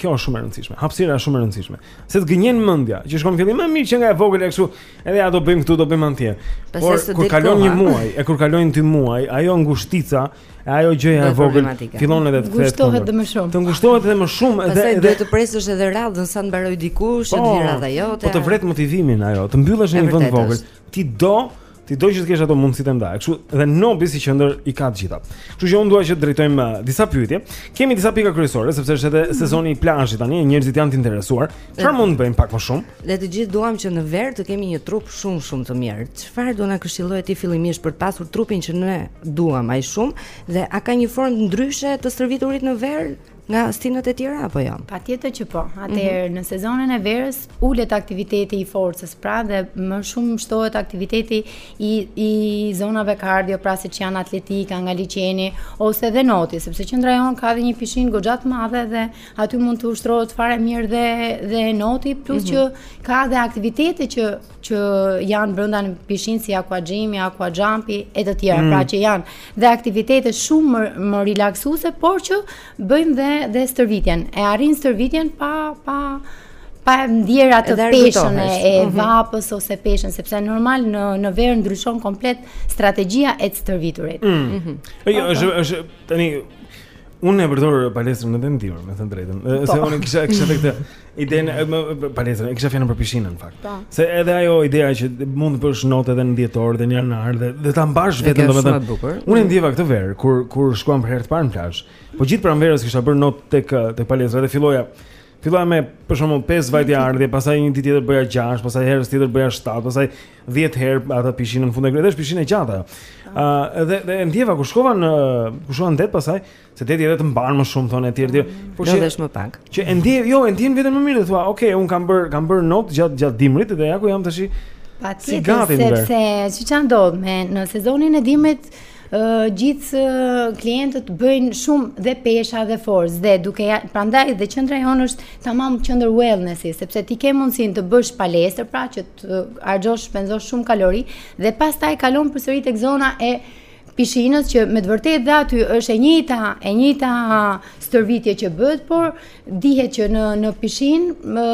Kjo është shumë e rëndësishme. Hapësira është shumë e rëndësishme. Se të gënjen mendja, që shkon fillim më mirë gjë nga e vogël kështu, edhe ja do bëjmë këtu, do bëjmë andej. Por kur kalon një muaj, e kur kalojnë dy muaj, ajo ngushtica, e ajo gjëja e vogël fillon edhe të kthehet. Ngushtohet edhe më shumë. Të ngushtohet edhe më shumë, edhe edhe duhet të presësh edhe radhën sa të mbarojë dikush, të po, vijë radha jote. Po të vret motivimin ajo, të mbyllesh në një vend të vogël. Ti do Ti do që të kesh ato mundësi të mëdhaja. Kështu dhe Nobis si qendër i ka të gjitha. Kështu që unë dua që të të drejtojmë uh, disa pyetje. Kemi disa pika kryesore sepse është edhe mhm. sezoni i plazhit tani, njerëzit janë të interesuar. Çfarë mund të bëjmë pak më shumë? Dhe të gjithë duam që në verë të kemi një trup shumë shumë të mirë. Çfarë do na këshilloje ti fillimisht për të pasur trupin që ne duam aq shumë dhe a ka një formë ndryshe të stërviturit në verë? Nga stinët e tjera apo jo? Patjetër që po. Atëherë, mm -hmm. në sezonin e verës, ulet aktiviteti i forcës, pra dhe më shumë shtohet aktiviteti i, i zonave kardio, pra siç janë atletika, nga liqeni, ose dhe noti, sepse qendra jonë ka dhe një pishinë goxha të madhe dhe aty mund të ushtrohet fare mirë dhe, dhe noti, plus mm -hmm. që ka dhe aktivitete që që janë brenda në pishinë si aqua gym, aqua jump e të tjera, mm. pra që janë dhe aktivitete shumë më, më relaksuese, por që bëjmë dhe dhe stërvitjen. E arrin stërvitjen pa pa pa ndjerë atë peshën e, e mhm. vapës ose peshën, sepse normal në në verë ndryshon komplet strategjia e stërviturit. Ëh, mm. mm -hmm. jo, është është tani Unë e përdor palestrën edhe në dimër, me thënë të drejtën. Po. Se unë kisha kisha këtë Idenë e me palestrën, e kisha fjalën për pishinën në fakt. Po. Se edhe ajo ideja që mund të bësh not edhe në dhjetor dhe në janar dhe dhe ta mbash veten domethënë. Unë e ndjeva këtë verë kur kur shkuam për herë të parë në plazh. Po gjithë pranverës kisha bërë not tek tek palestra dhe filloja filloja me për shembull 5 vajtje-ardhje, pastaj një ditë tjetër bëja 6, pastaj herën tjetër bëja 7, pastaj 10 herë atë pishinën në fund e krye, është pishinë e gjatë. Ëh, ah. edhe dhe e ndjeva kur shkova në kur shkova në det pastaj Se deti edhe të mban më shumë thonë etj etj. Mm. Por që është më pak. Që e ndjen, jo, e ndjen vetëm më mirë, thua, ok, un kam bër, kam bër not gjatë gjatë dimrit dhe ja ku jam tash. Patjetër. Sepse çfarë ndodh me në sezonin e dimrit Uh, gjithë uh, klientët bëjnë shumë dhe pesha dhe forcë dhe duke ja, prandaj dhe qendra jonë është tamam qendër wellness sepse ti ke mundësinë të bësh palestër pra që të harxhosh shpenzosh shumë kalori dhe pastaj kalon përsëri tek zona e pishinës që me të vërtetë dhe aty është e njëjta, e njëjta stërvitje që bëhet, por dihet që në në pishinë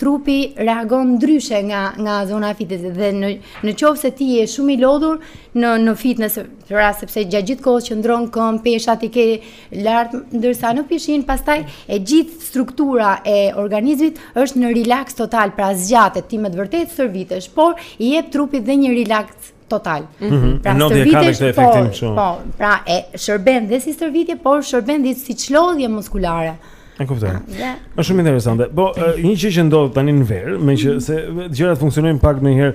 trupi reagon ndryshe nga nga zona e fitit dhe në në qoftë se ti je shumë i lodhur në në fitness, pra sepse gjatë gjithë kohës qëndron në këmbë, peshat i ke lart, ndërsa në pishinë pastaj e gjithë struktura e organizmit është në relax total, pra zgjatet, ti me të vërtetë stërvitesh, por i jep trupit dhe një relax total. Mm -hmm. Pra no, stërvitje është po, efektin kështu. Po, pra e shërben dhe si stërvitje, por shërben dhe si çlodhje muskulare. E kuptoj. Ah, është shumë interesante. Po një gjë që ndodh tani në verë, me që mhm. se gjërat funksionojnë pak ndonjëherë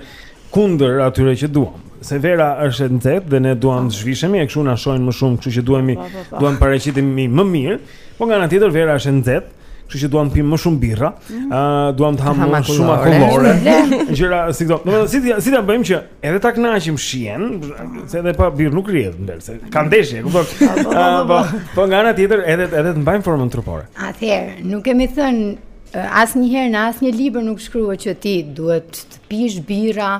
kundër atyre që duam. Se vera është e nxehtë dhe ne duam të zhvishemi, e kështu na shohin më shumë, kështu që duhemi po, po, po. duam paraqitemi më mirë. Po nga ana tjetër vera është e nxehtë, Kështu që duam të pimë më shumë birra, ëh, mm -hmm. duam të hamë më shumë akullore. Gjëra si këto. Do të thotë si si ta bëjmë që edhe ta kënaqim shijen, se edhe pa birrë nuk rrihet në verë, se ka ndeshje, kupton? Po, po nga ana tjetër edhe edhe të mbajmë formën trupore. Atëherë, nuk kemi thënë asnjëherë në asnjë libër nuk shkruhet që ti duhet të pish birra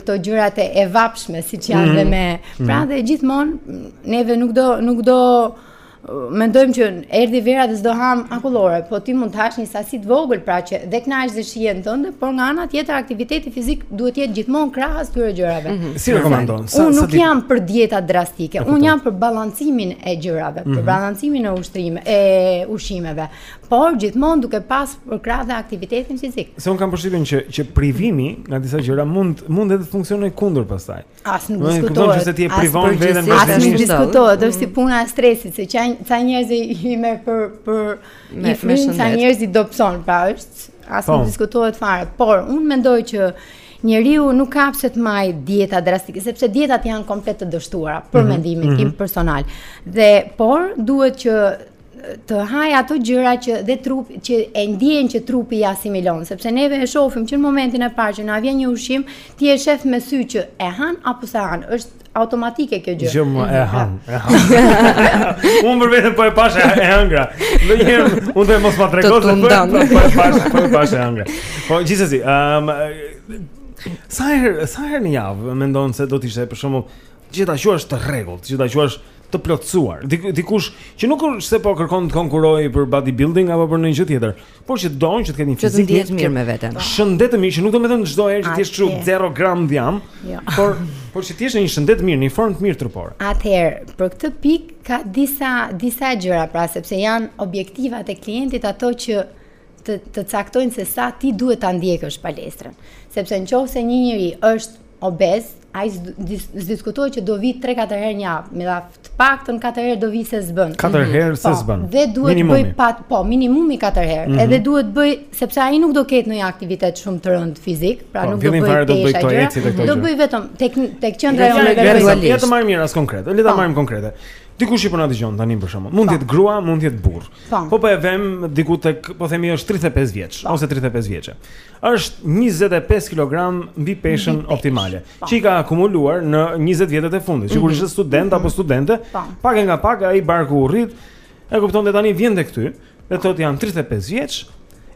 këto gjërat e vapshme siç janë mm -hmm. dhe me mhm. pra dhe gjithmonë neve nuk do nuk do mendojmë që erdhi vera dhe s'do ham akullore, po ti mund të hash një sasi të vogël pra që dhe kënaq dhe shijen tënde, por nga ana tjetër aktiviteti fizik duhet të jetë gjithmonë krahas këtyre gjërave. Mm -hmm. Si rekomandon? Sa, unë nuk sa jam për dieta drastike, unë jam për balancimin e gjërave, mm -hmm. për mhm. balancimin e ushtrim, e ushqimeve. por gjithmonë duke pas përkrah dhe aktivitetin fizik. Se un kam përshtypjen që që privimi nga disa gjëra mund mund edhe të funksionojë kundër pastaj. As nuk diskutohet. Nëse ti e privon veten vetë, as nuk diskutohet, është si mm. puna e stresit, se që ca njerëz i merr për për i fryn, ca njerëz i dobson, pra është as nuk po. diskutohet fare, por un mendoj që njeriu nuk ka pse të maj dieta drastike, sepse dietat janë komplet të dështuara për mm -hmm. mendimin mm -hmm. tim mhm. personal. Dhe por duhet që të haj ato gjëra që dhe trupi që e ndjen që trupi i asimilon, sepse neve e shohim që në momentin e parë që na vjen një ushqim, ti e shef me sy që e han apo s'e han, është automatike kjo gjë. Un e han, e han. Unë për vete po e pashë e hëngra. Ndonjëherë unë dhe mos ma trego se po, po, po e pashë, po e pashë e hëngra. Po gjithsesi, ëm um, sa herë sa herë në javë mendon se do të ishte për shembull Gjithë ta quash të rregullt, gjithë ta quash të plotësuar. Dik, dikush që nuk është se po kërkon të konkurrojë për bodybuilding apo për ndonjë gjë tjetër, por që don që të ketë një fizik të jetë mirë me veten. Shëndet të mirë, që nuk do me thënë çdo herë që ti të kesh 0 gram dhjam, jo. por por që ti të jesh në një shëndet të mirë, në një formë të mirë trupore. Atëherë, për këtë pikë ka disa disa gjëra pra sepse janë objektivat e klientit ato që të të caktojnë se sa ti duhet ta ndjekësh palestrën. Sepse nëse një njeri është obez, ai s'diskutohet që do vi 3-4 herë në javë, madje të paktën 4 herë do vi se s'bën. 4 mhm. herë se po, s'bën. Dhe duhet të bëj pa, po, minimumi 4 herë. Mm -hmm. Edhe duhet të bëj sepse ai nuk do ketë ndonjë aktivitet shumë të rëndë fizik, pra po, nuk do bëj fare do bëj këto eci të këto. Do bëj vetëm tek tek qendra e individualisht. Ja të marrim një rast konkret. Le ta po. marrim konkrete. Dikushi po na dëgjon tani për shembull. Mund të jetë grua, mund të jetë burrë. Po po e vëm diku tek, po themi është 35 vjeç ose 35 vjeçe. është 25 kg mbi peshën mbi pesh, optimale, po. që i ka akumuluar në 20 vjetët e fundit. Që kur mm -hmm. ishte student mm -hmm. apo studente, po. pak e nga pak ai barku u rrit. E kupton dhe tani vjen tek ty, dhe thotë jam 35 vjeç,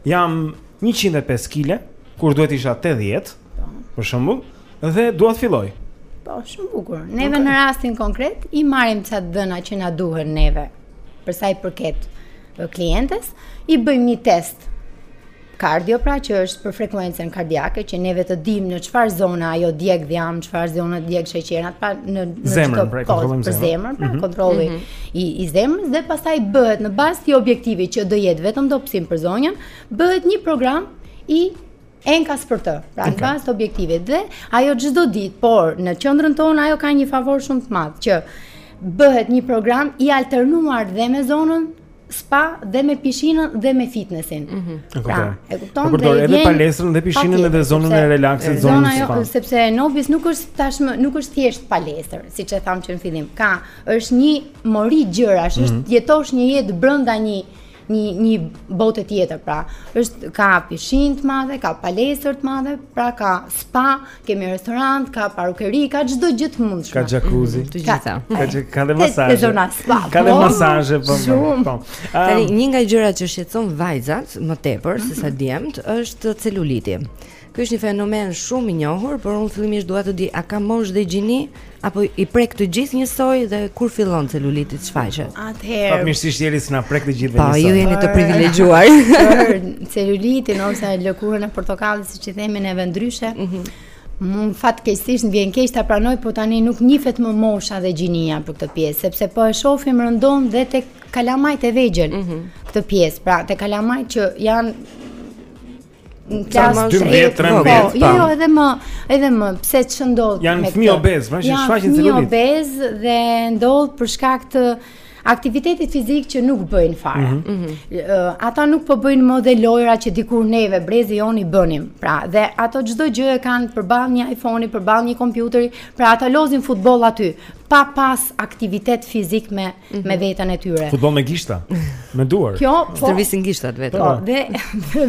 jam 105 kg, kur duhet isha 80, po. për shembull, dhe dua të filloj. Po, shumë bukur. Neve okay. në rastin konkret i marrim ca të dhëna që na duhen neve, për sa i përket klientes, i bëjmë një test Kardio pra që është për frekuencën kardiake që neve të dimë në çfarë zona ajo djeg dhjam, çfarë zona djeg sheqernat, pra në në zemër, pra, për kontrollin e zemrës, pra, mhm. kontrolli mhm. i i zemrës dhe pastaj bëhet në bazë të objektivit që do jetë vetëm dobësim për zonjën, bëhet një program i enkas për të, pra në bazë të objektivit dhe ajo çdo ditë, por në qendrën tonë ajo ka një favor shumë të madh që bëhet një program i alternuar dhe me zonën spa dhe me pishinën dhe me fitnessin. Mm -hmm. Pra, e kupton? Po përdor edhe palestrën dhe pishinën edhe zonën e relaksit, zonën e spa. Sepse Nobis nuk është tashmë nuk është thjesht palestër, siç e thamë që në fillim. Ka është një mori gjërash, mm -hmm. është mhm. jetosh një jetë brenda një një një bote tjetër, pra. Është ka pishinë të madhe, ka palestër të madhe, pra ka spa, Kemi restorant, ka parukeri, ka çdo gjë të mundshme. Ka jacuzzi. Të gjitha. Ka ka dhe masazhe. Ka zona spa. Ka dhe po. masazhe po. Shumë. Po. Tani një nga gjërat që shqetëson vajzat më tepër se sa mhm. djemt është celuliti. Ky është një fenomen shumë i njohur, por unë fillimisht dua të di a ka moshë dhe gjini Apo i prek të gjithë njësoj dhe kur fillon celuliti të shfaqet? Atëherë. Po natyrisht që s'na prek të gjithë po, njësoj. Po ju jeni të privilegjuar. Për celulitin ose lëkurën e portokallit siç i themi neve ndryshe. Mm -hmm. Mund fatkeqësisht vjen keq ta pranoj, por tani nuk njifet më mosha dhe gjinia për këtë pjesë, sepse po e shofim rëndom dhe tek kalamajt e vegjël. Mm -hmm. Këtë pjesë, pra te kalamajt që janë në moshë 12 13 po, jo, po. jo edhe më edhe më pse ç'ndodh me janë fëmijë obezë pra që shfaqin celulit janë fëmijë obezë dhe ndodh për shkak të aktivitetit fizik që nuk bëjnë fare. Mm -hmm. uh, ata nuk po bëjnë më dhe lojra që dikur neve brezi joni bënim. Pra, dhe ato çdo gjë e kanë përballë një iPhone-i, përballë një kompjuteri, pra ata lozin futboll aty. pa pas aktivitet fizik me mm -hmm. me veten e tyre. Futboll me gishta, me duar. Kjo po stërvisin gishtat vetëm. Po, dhe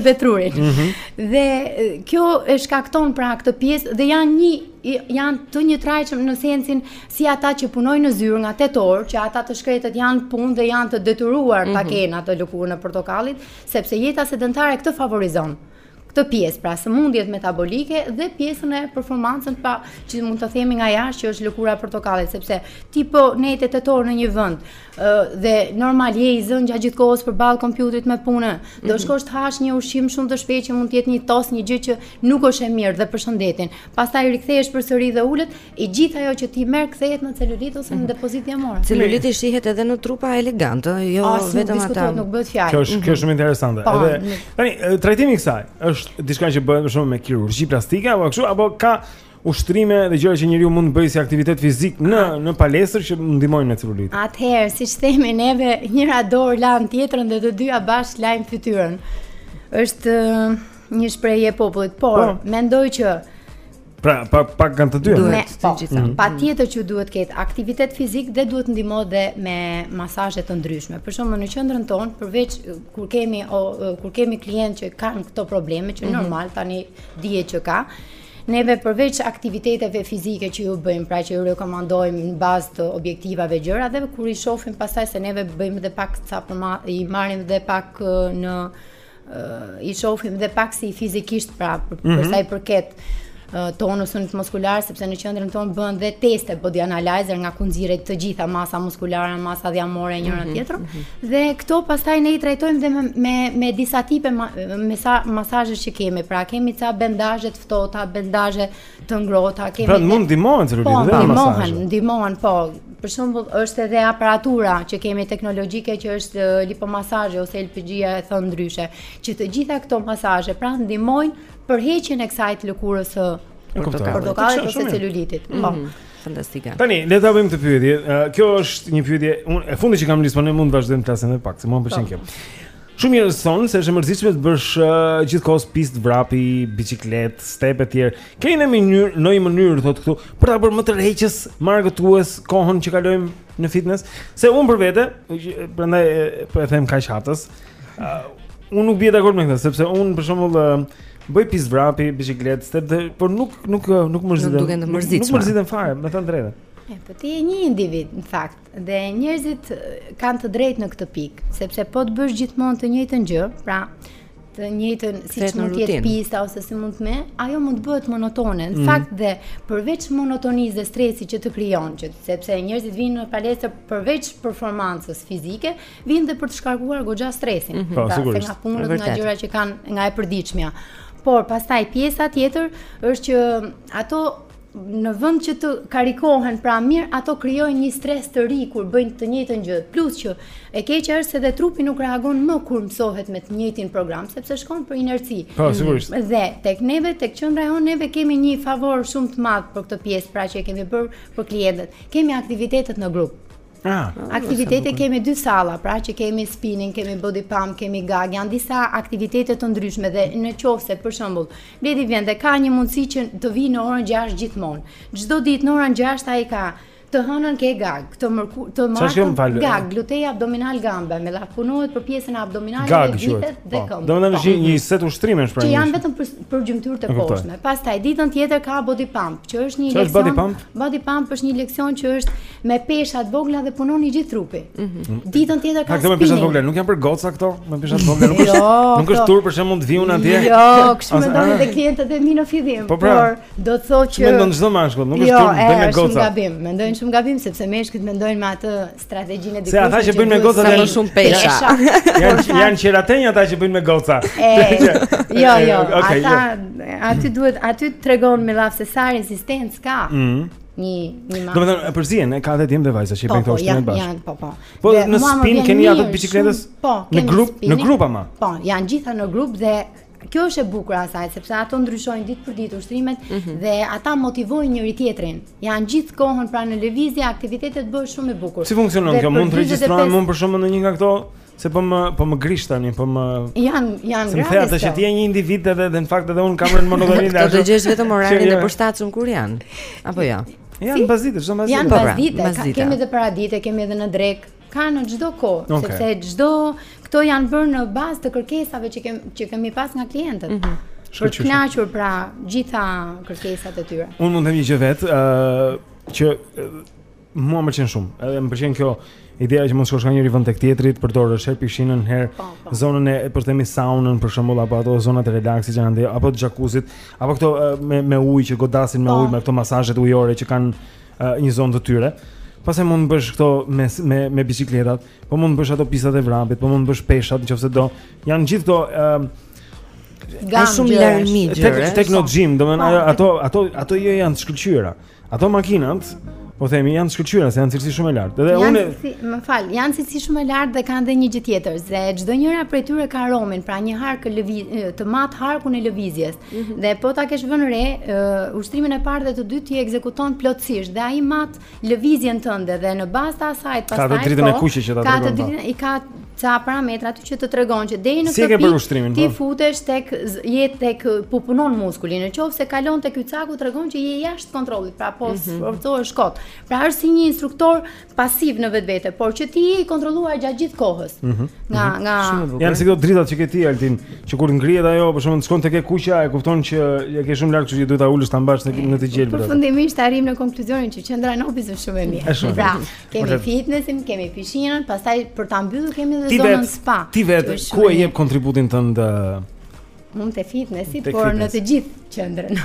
dhe trurin. Mm -hmm. Dhe kjo e shkakton pra këtë pjesë dhe janë një janë të njëtrajtshëm në sensin si ata që punojnë në zyrë nga 8 orë, që ata të shkretët janë punë dhe janë të detyruar mm -hmm. ta kenë atë lëkurën e portokallit, sepse jeta sedentare këtë favorizon. këtë pjesë, pra sëmundjet metabolike dhe pjesën e performancën pra që mund të themi nga jashtë që është lëkura e portokallit, sepse ti po ndenje tetë orë në një vend dhe normal je i zënë gjatë gjithë kohës përballë kompjuterit me punë, do mhm. shkosh të hash një ushqim shumë të shpejtë që mund të jetë një tost, një gjë që nuk është e mirë dhe për shëndetin. Pastaj rikthehesh përsëri dhe ulesh, E gjithë ajo që ti merr kthehet në celulit ose në depozitë dhjamore. Celuliti shihet edhe në trupa elegante, jo A, vetëm ata. Asnjë nuk bëhet fjalë. Kjo është kjo është shumë interesante. Pa, po, edhe tani trajtimi i kësaj është diçka që bëhet më shumë me kirurgji plastike apo kështu apo ka ushtrime dhe gjëra që njeriu mund të bëjë si aktivitet fizik në në palestër që ndihmojnë me celulitin. Atëherë, siç themi neve, njëra dorë lan tjetrën dhe të dyja bashkë lajnë fytyrën. Është një shprehje e popullit, por po. mendoj që Pra, pa pa kanë të dy. Duhet të gjitha. Mm. Patjetër që duhet të ketë aktivitet fizik dhe duhet të ndihmohet dhe me masazhe të ndryshme. Për shembull, në qendrën tonë, përveç kur kemi o, kur kemi klientë që kanë këto probleme që mm -hmm. normal tani dihet që ka, neve përveç aktiviteteve fizike që ju bëjmë, pra që ju rekomandojmë në bazë të objektivave gjëra dhe kur i shofim pastaj se neve bëjmë edhe pak ca përma, i marrim edhe pak në uh, i shofim dhe pak si fizikisht pra për, mm -hmm. për sa i përket uh, tonusit muskular sepse në qendrën tonë bëhen dhe teste body analyzer nga ku nxirren të gjitha masa muskulare, masa dhjamore njëra mm -hmm. tjetrën mm -hmm. dhe këto pastaj ne i trajtojmë dhe me me, me disa tipe masa masazhe që kemi. Pra kemi ca bendazhe të ftohta, bendazhe të ngrohta kemi pra mund ndihmohen se po ndihmohen ndihmohen po për shembull është edhe aparatura që kemi teknologjike që është lipomasazhi ose LPG-ja e thënë ndryshe që të gjitha këto masazhe pra ndihmojnë për heqjen e kësaj të lëkurës së portokallit ose celulitit po mhm. fantastike tani le të bëjmë këtë pyetje kjo është një pyetje e fundit që kam po ne mund të vazhdojmë të flasim pak se mua më pëlqen po. kjo Shumë njerëz thonë se është e mërzitshme të bësh uh, gjithkohës pistë vrapi, biçikletë, step etj. Keni ndonjë mënyrë, ndonjë mënyrë thotë këtu, për ta bërë më tërheqëse, më argëtues kohën që kalojmë në fitness, se unë për vete, prandaj po e them kaq haptas. Uh, unë nuk bie dakord me këtë, sepse unë për shembull uh, bëj pistë vrapi, biçikletë, step, dhe, por nuk nuk nuk mërzitem. Nuk duken të mërzitem. Nuk mërzitem fare, me thënë drejtë. Po ti je një individ në fakt. Dhe njerëzit kanë të drejtë në këtë pikë, sepse po të bësh gjithmonë të njëjtën gjë, pra të njëjtën siç mund të jetë pista ose si mund të më, ajo mund të bëhet monotone. Në mm. fakt dhe përveç monotonisë dhe stresit që të krijon, që sepse njerëzit vinë në palestër përveç performancës fizike, vinë dhe për të shkarkuar goxha stresin. Mm -hmm. Pra, nga punët, nga gjëra që kanë nga e përditshmja. Por pastaj pjesa tjetër është që ato në vend që të karikohen pra mirë ato krijojnë një stres të ri kur bëjnë të njëjtën gjë plus që e keqja është se dhe trupi nuk reagon më kur mësohet me të njëjtin program sepse shkon për inerci po sigurisht dhe tek neve tek qendra jonë neve kemi një favor shumë të madh për këtë pjesë pra që e kemi bërë për klientët kemi aktivitetet në grup Ah, aktivitete kemi dy salla, pra që kemi spinning, kemi body pump, kemi gag, janë disa aktivitete të ndryshme dhe në qoftë se për shembull, Bledi vjen dhe ka një mundësi që të vijë në orën 6 gjithmonë. Çdo ditë në orën 6 ai ka të hënën ke gag, të mërku, të martën eh? gag, glutei addominali gambe, me llaf punohet për pjesën abdominale gag, vithet dhe po. këmbë. Domethënë është një set ushtrimesh pra. Që janë vetëm për, për gjymtyrët e poshtme. Pastaj ditën tjetër ka body pump, që është një leksion. Body pump? body pump është një leksion që është me pesha të vogla dhe punon i gjithë trupi. Mhm. Ditën tjetër ka spinning. Këto pesha të vogla nuk janë për goca këto, me pesha të vogla nuk është. Jo, nuk është turp për shembull të vij unë atje. Jo, kështu mendojnë dhe klientët e mi në fillim, po pra. por do të thotë që mendon çdo mashkull, nuk është jo, turp të bësh me goca. Jo, është gabim, mendojnë shumë gabim sepse meshkujt mendojnë me atë strategjinë e dikur. Se ata që bëjnë me goca janë shumë pesha. Janë janë qeratenj ata që bëjnë me goca. Jo, jo, ata jo. aty duhet aty tregon me llaf se sa rezistencë ka. Mhm. një një markë. Domethënë e përzier, e ka edhe djem dhe vajza që i bëjnë këto ushtrimet bashkë. Po, janë, po, po. Po në spin keni ato biçikletat? Po, në grup, në grup ama. Po, janë gjitha në grup dhe kjo është e bukura e saj sepse ato ndryshojnë ditë për ditë ushtrimet mm -hmm. dhe ata motivojnë njëri tjetrin. Janë gjithë kohën pra në lëvizje, aktivitetet bëhen shumë të bukura. Si funksionon kjo? Mund të regjistrohem unë për shembull në një nga këto Se po më po më grish tani, po më Jan janë gratis. Sepse ato që ti je një individ edhe dhe në fakt edhe un kam rënë në monotoni. Do të gjesh vetëm orarin e përshtatshëm kur janë. Apo jo. Ja? Janë pasdite, çdo pasdite. Janë po, pra, pasdite, ka, kemi edhe paradite, kemi edhe në drekë. Ka në çdo kohë, okay. sepse çdo këto janë bërë në bazë të kërkesave që kemi që kemi pas nga klientët. Mm -hmm. Për të kënaqur pra gjitha kërkesat e tyre. Unë mund të them një gjë vet, ë uh, që Mua më pëlqen shumë. Edhe më pëlqen kjo ideja që mund të shkosh nga njëri vend tek tjetri, të përdorësh herë pishinën, herë po, po. zonën e për të themi saunën për shembull apo ato zonat e relaksit që kanë apo të jacuzzit, apo këto me me ujë që godasin me po. ujë me këto masazhet ujore që kanë një zonë të tyre. Pastaj mund të bësh këto me me me biçikletat, po mund të bësh ato pistat e vrapit, po mund të bësh peshat nëse do. Janë gjithë këto Gamë shumë larmi gjërash. Technogym, domethënë ato ato ato jo janë të shkëlqyera. Ato makinat, po themi, janë të shkëlqyera, janë cilësi shumë e lartë. Edhe unë, si, më fal, janë cilësi shumë e lartë dhe kanë edhe një gjë tjetër, se çdo njëra prej tyre ka ROM-in, pra një hark lëviz, të mat harkun e lëvizjes. Mm -hmm. Dhe po ta kesh vënë re, uh, ushtrimin e parë dhe të dytë ti i ekzekuton plotësisht dhe ai mat lëvizjen tënde dhe në bazë të asaj pastaj ka të dritën po, e kuqe që ta tregon. Ka të dritën, i ka ca parametra aty që të tregon që deri në si këtë pikë ti po? futesh tek je tek po punon muskuli, në qoftë se kalon te ky caku tregon që je jashtë kontrollit pra po mhm. sforcohesh mm -hmm. kot pra është si një instruktor pasiv në vetvete por që ti je i kontrolluar gjatë gjithë kohës mm -hmm. nga mhm. nga janë si këto dritat që ke ti altin që kur ngrihet ajo për shembull shkon tek e kuqja e kupton që e ke shumë lart kështu që duhet ta ulësh ta mbash në në të gjelbër përfundimisht arrim në konkluzionin që qendra Nobis është shumë e mirë pra Kemi fitnessin, kemi pishinën, pastaj për ta mbyllur kemi edhe zonën spa. Ti vetë ku e jep kontributin tënd më shumë te fitnessi, por në të gjithë qendrën.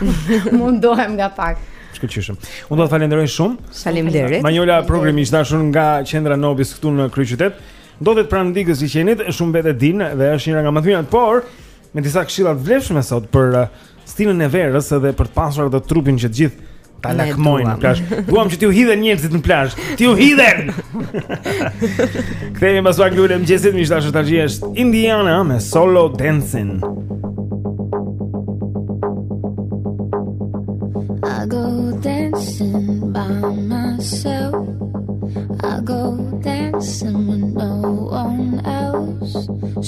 Mundohem nga pak. Shkëlqyshëm. Unë do të falenderoj shumë. Faleminderit. Manjola Progri, miq të dashur, nga Qendra Nobis këtu në kryeqytet. Ndodhet pranë digës së liqenit, shumë vetë e dinë dhe është njëra nga më të mirat, por Me disa këshilla të vlefshme sot për uh, stinën e verës edhe për të pasur atë trupin që të gjithë ta Ne lakmojnë në duam. plazh. Duam që t'ju hidhen njerëzit në plazh. T'ju hidhen. Kthehemi pas pak, klubi i mëngjesit, miq të dashur tashi është Indiana me Solo Dancing. I go dancing by myself. I go dancing with no one else.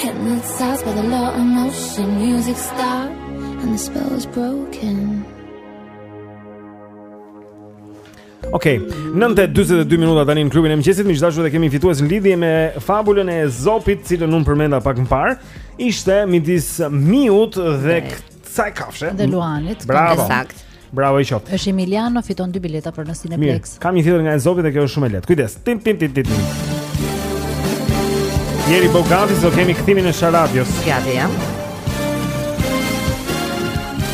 Hypnotized by the lack of motion, music stops, and the spell is broken. Ok, 9.42 minuta tani në klubin e mëngjesit, miq të dashur, dhe kemi fitues në lidhje me fabulën e Ezopit, të cilën unë përmenda pak më parë, ishte midis miut dhe Ça kafshe? Dhe Luanit, bravo. Saktë. Bravo i qoftë. Është Emiliano fiton dy bileta për në Cineplex. Mirë, kam një tjetër nga Ezopi dhe kjo është shumë e lehtë. Kujdes. Tim tim tim tim. Javën që vjen do kemi kthimin e Sharadios. Ja, dhe jam.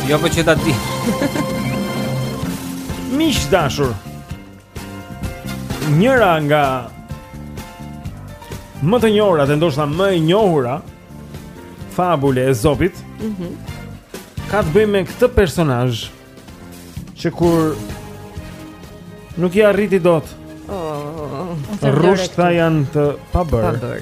Jo po që ta di. Miq të dashur. Njëra nga më të njohurat e ndoshta më e njohura fabul e Ezopit. Mhm. Mm ka të bëjmë me këtë personazh që kur nuk i arriti dot. Oh, rrushta janë të pabërë. Pa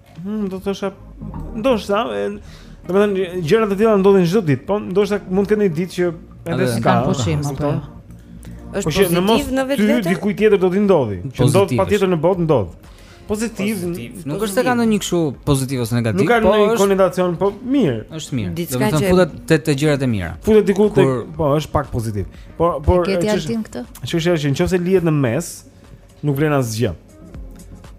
Hmm, do të thosha ndoshta, domethënë gjëra të tilla ndodhin çdo ditë, po ndoshta mund të ketë një ditë që edhe s'ka pushim apo. Jo. Është po pozitiv në mos vetë ty, dikujt tjetër do t'i ndodhi. Që ndodh patjetër në botë ndodh. Pozitiv, pozitiv. nuk është se ka ndonjë kështu pozitiv ose negativ, nuk ka ndonjë konotacion, po mirë. Është mirë. Domethënë futet te të gjërat e mira. Futet diku te, po është pak pozitiv. Po por ç'është? Çështja është që nëse lihet në mes, nuk vlen asgjë. Ëh.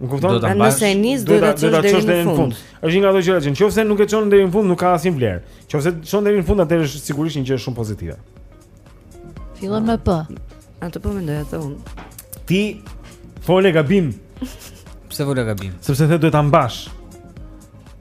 Më kupton? Pra nëse e nis duhet ta çosh deri në fund. fund. Është një nga ato gjëra që nëse nuk e çon deri në fund nuk ka asnjë vlerë. Nëse e çon deri në fund atëherë është sigurisht një gjë shumë pozitive. Fillon me P. Atë po mendoja dhe unë. Ti fole gabim. Pse fole gabim? Sepse the duhet ta mbash.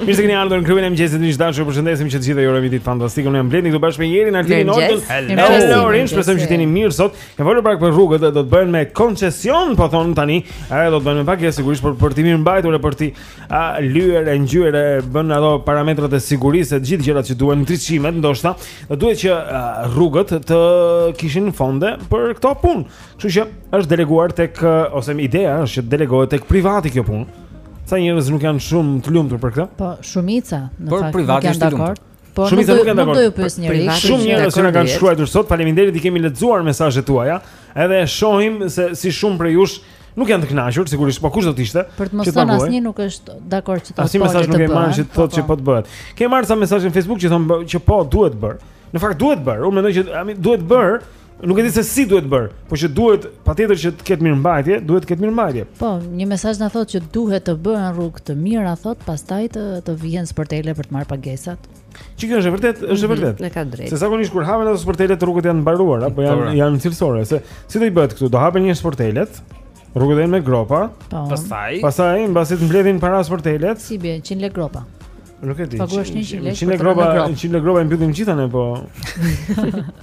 Mirë se keni ardhur në klubin e mëngjesit miq të dashur. Ju përshëndesim që të gjithë, ju urojmë ditë fantastike. Unë jam Blendi këtu bashkë me Jerin, Artin, Olden. Hello, Orange, shpresojmë që jeni mirë sot. Kemi folur pak për rrugët që do të bëhen me koncesion, po thonë tani. A do të bëhen me pagesë sigurisht për për t'i mirëmbajtur e për t'i lyer e ngjyer e bërë ato parametrat e sigurisë e të gjithë gjërat që duhen ndriçimet ndoshta. Do duhet që rrugët të kishin fonde për këto punë. Kështu që është deleguar tek ose ideja është që delegohet tek privati kjo punë. Ca njerëz nuk janë shumë të lumtur për këtë? Po, shumica në fakt. Por privati është i lumtur. Po, shumë njerëz nuk janë dakord. Do ju pyesë njeri. Shumë njerëz që na kanë shkruar sot, faleminderit i kemi lexuar mesazhet tuaja. Edhe shohim se si shumë prej jush Nuk janë të kënaqur, sigurisht, po kush do të ishte? Për të mos thënë asnjë nuk është dakord që të bëhet. Asnjë mesazh nuk kemi marrë që të thotë që po të bëhet. Kemi marrë ca mesazhe në Facebook që thonë që po duhet bërë. Në fakt duhet bërë. Unë mendoj që duhet bërë. Nuk e di se si duhet bërë, por që duhet patjetër që të ketë mirëmbajtje, duhet të ketë mirëmbajtje. Po, një mesazh na thotë që duhet të bëhen rrugë të mira, thotë, pastaj të të vihen sportele për të marrë pagesat. Që kjo është e vërtetë, është e mhm, vërtetë. Dhe ka të drejtë. Se zakonisht kur hapen ato sportelet rrugët janë mbaruar, apo jo? Pra janë cilësore, se si do i bëhet këtu? Do hapen njëherë sportelet, rrugët janë me gropa. Po. Pastaj. Pastaj mbasi të mbledhin para sportelet. Si bie 100 lekë gropa. Nuk e di. Paguash 100 lekë. 100 lekë gropa, 100 lekë gropa e mbyllim gjithë tani, po.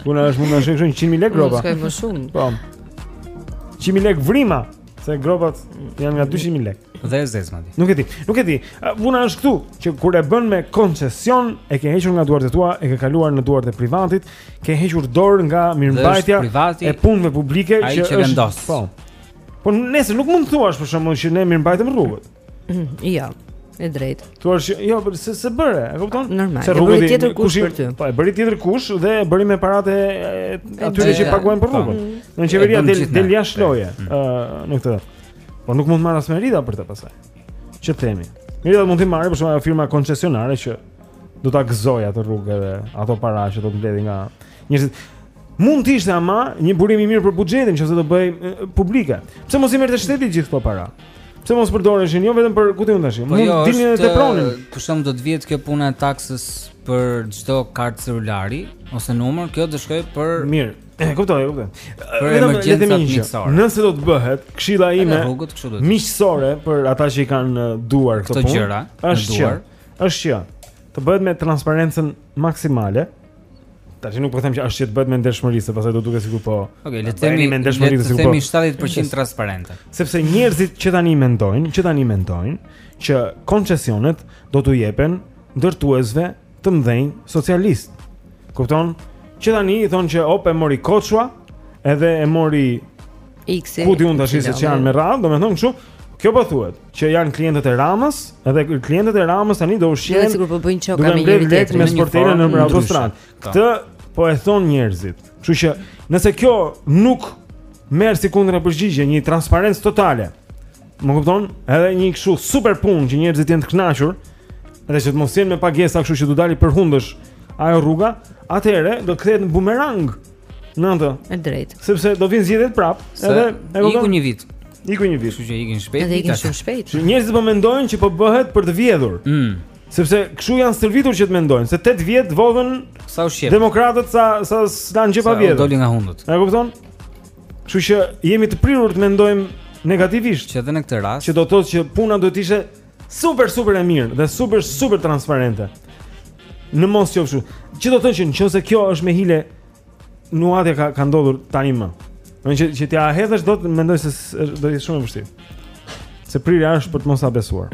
Puna është mund të shkojë 100 lekë gropa. Nuk ka më shumë. Po. 100 lekë vrima. Se gropat janë nga 200.000 lek. Dhe e zezë madje. Nuk e di, nuk e di. Puna është këtu, që kur e bën me koncesion, e ke hequr nga duart e tua, e ke kaluar në duart e privatit, ke hequr dorë nga mirëmbajtja e punëve publike që, që është vendos. Po. Po nëse nuk mund të thuash për shembull që ne mirëmbajtëm rrugët. Jo. E drejtë. Thua se jo, po se se bëre, e kupton? Normal. S'e rruan tjetërkush për ty? Po e bëri tjetërkush dhe e bëri me paratë e atyre që paguajnë për rrugën. Mm. Ë qeveria del del jashtë loje mm. ë në këtë. Po nuk mund të marrë as merita për të pastaj. Le të themi. Merita mund të marrë firma koncesionare që do ta gëzojë atë rrugë dhe ato para që do të mbledhin nga njerëzit. Mund të ishte ama një burim i mirë për buxhetin, nëse do bëhej publike. Pse mos i merrte shteti gjithë këto para? Pse mos përdoreshin jo vetëm për kutin tash? Po mund jo, të dilni edhe pronin. Për shkak do të vihet kjo puna e taksës për çdo kartë celulari ose numër, kjo do shkojë për Mirë. E kuptoj, e kuptoj. Për emergjencat mjekësore. Nëse do të bëhet, këshilla ime miqësore për ata që i kanë në duar këto punë. Këto gjëra, është që është që të bëhet me transparencën maksimale. Tash nuk po them që është që të bëhet me ndershmëri, se pastaj do duket sikur po. Okej, okay, le të themi me ndershmëri se sikur po. Le të themi 70% transparente. Sepse njerëzit që tani mendojnë, që tani mendojnë që koncesionet do t'u jepen ndërtuesve të mëdhenj socialistë. Kupton? Që tani i thonë që op e mori Koçua, edhe e mori X. Ku di unë tashi se ç'janë me radhë, domethënë kështu, Kjo po thuhet, që janë klientët e Ramës, edhe klientët e Ramës tani do ushqehen. Jo, sikur po bëjnë qoka me njëri-tjetrin me sportelin në autostradë. Po. Këtë po e thonë njerëzit. Kështu që nëse kjo nuk merr si kundërpërgjigje një transparencë totale. Më kupton? Edhe një kështu super punë që njerëzit jenë të kënaqur, edhe që të mos jenë me pagesa kështu që t'u dali për hundësh ajo rruga, atëherë do të kthehet në bumerang. Në atë. E drejtë. Sepse do vinë zgjedhjet prapë, edhe e kupton. Iku një vit. Iku një vit. Kështu që ikin shpejt. Edhe ikin shumë shpejt. Që njerëzit po mendojnë që po bëhet për të vjedhur. Mm. Sepse kshu janë stërvitur që të mendojnë se 8 vjet vodhën sa u shqepën. Demokratët sa sa s'lanë gjë pa vjedhur. Sa u doli nga hundët. E kupton? Kështu që jemi të prirur të mendojmë negativisht. Që edhe në këtë rast. Që do të thotë që puna duhet të ishte Super super e mirë dhe super super transparente. Në mos qoftë kështu. Që do të thotë që nëse kjo është me hile nuhatja ka ka ndodhur tanimë. Ë që që t'ia hedhësh do të mendoj se do të jetë shumë e vështirë. Se prirja është për të mos ta besuar.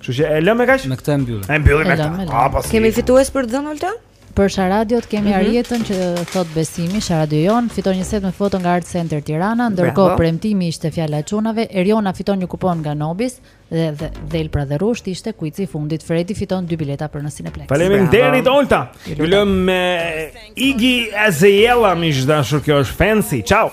Kështu që e lëmë kaq? Me këtë e mbyllim. E mbyllim me këtë. Kemi fitues për dhënë Olta? Për sharadiot kemi mm -hmm. Arietën që thotë besimi, sharadioja jonë fiton një set me foto nga Art Center Tirana, ndërkohë premtimi ishte fjala e çunave, Eriona fiton një kupon nga Nobis dhe dhe dhelpra dhe rrusht ishte kuizi i fundit. Fredi fiton dy bileta për në Cineplex. Faleminderit Olta. Ju lëm me Iggy Azalea, miq të dashur, kjo është Fancy. Ciao.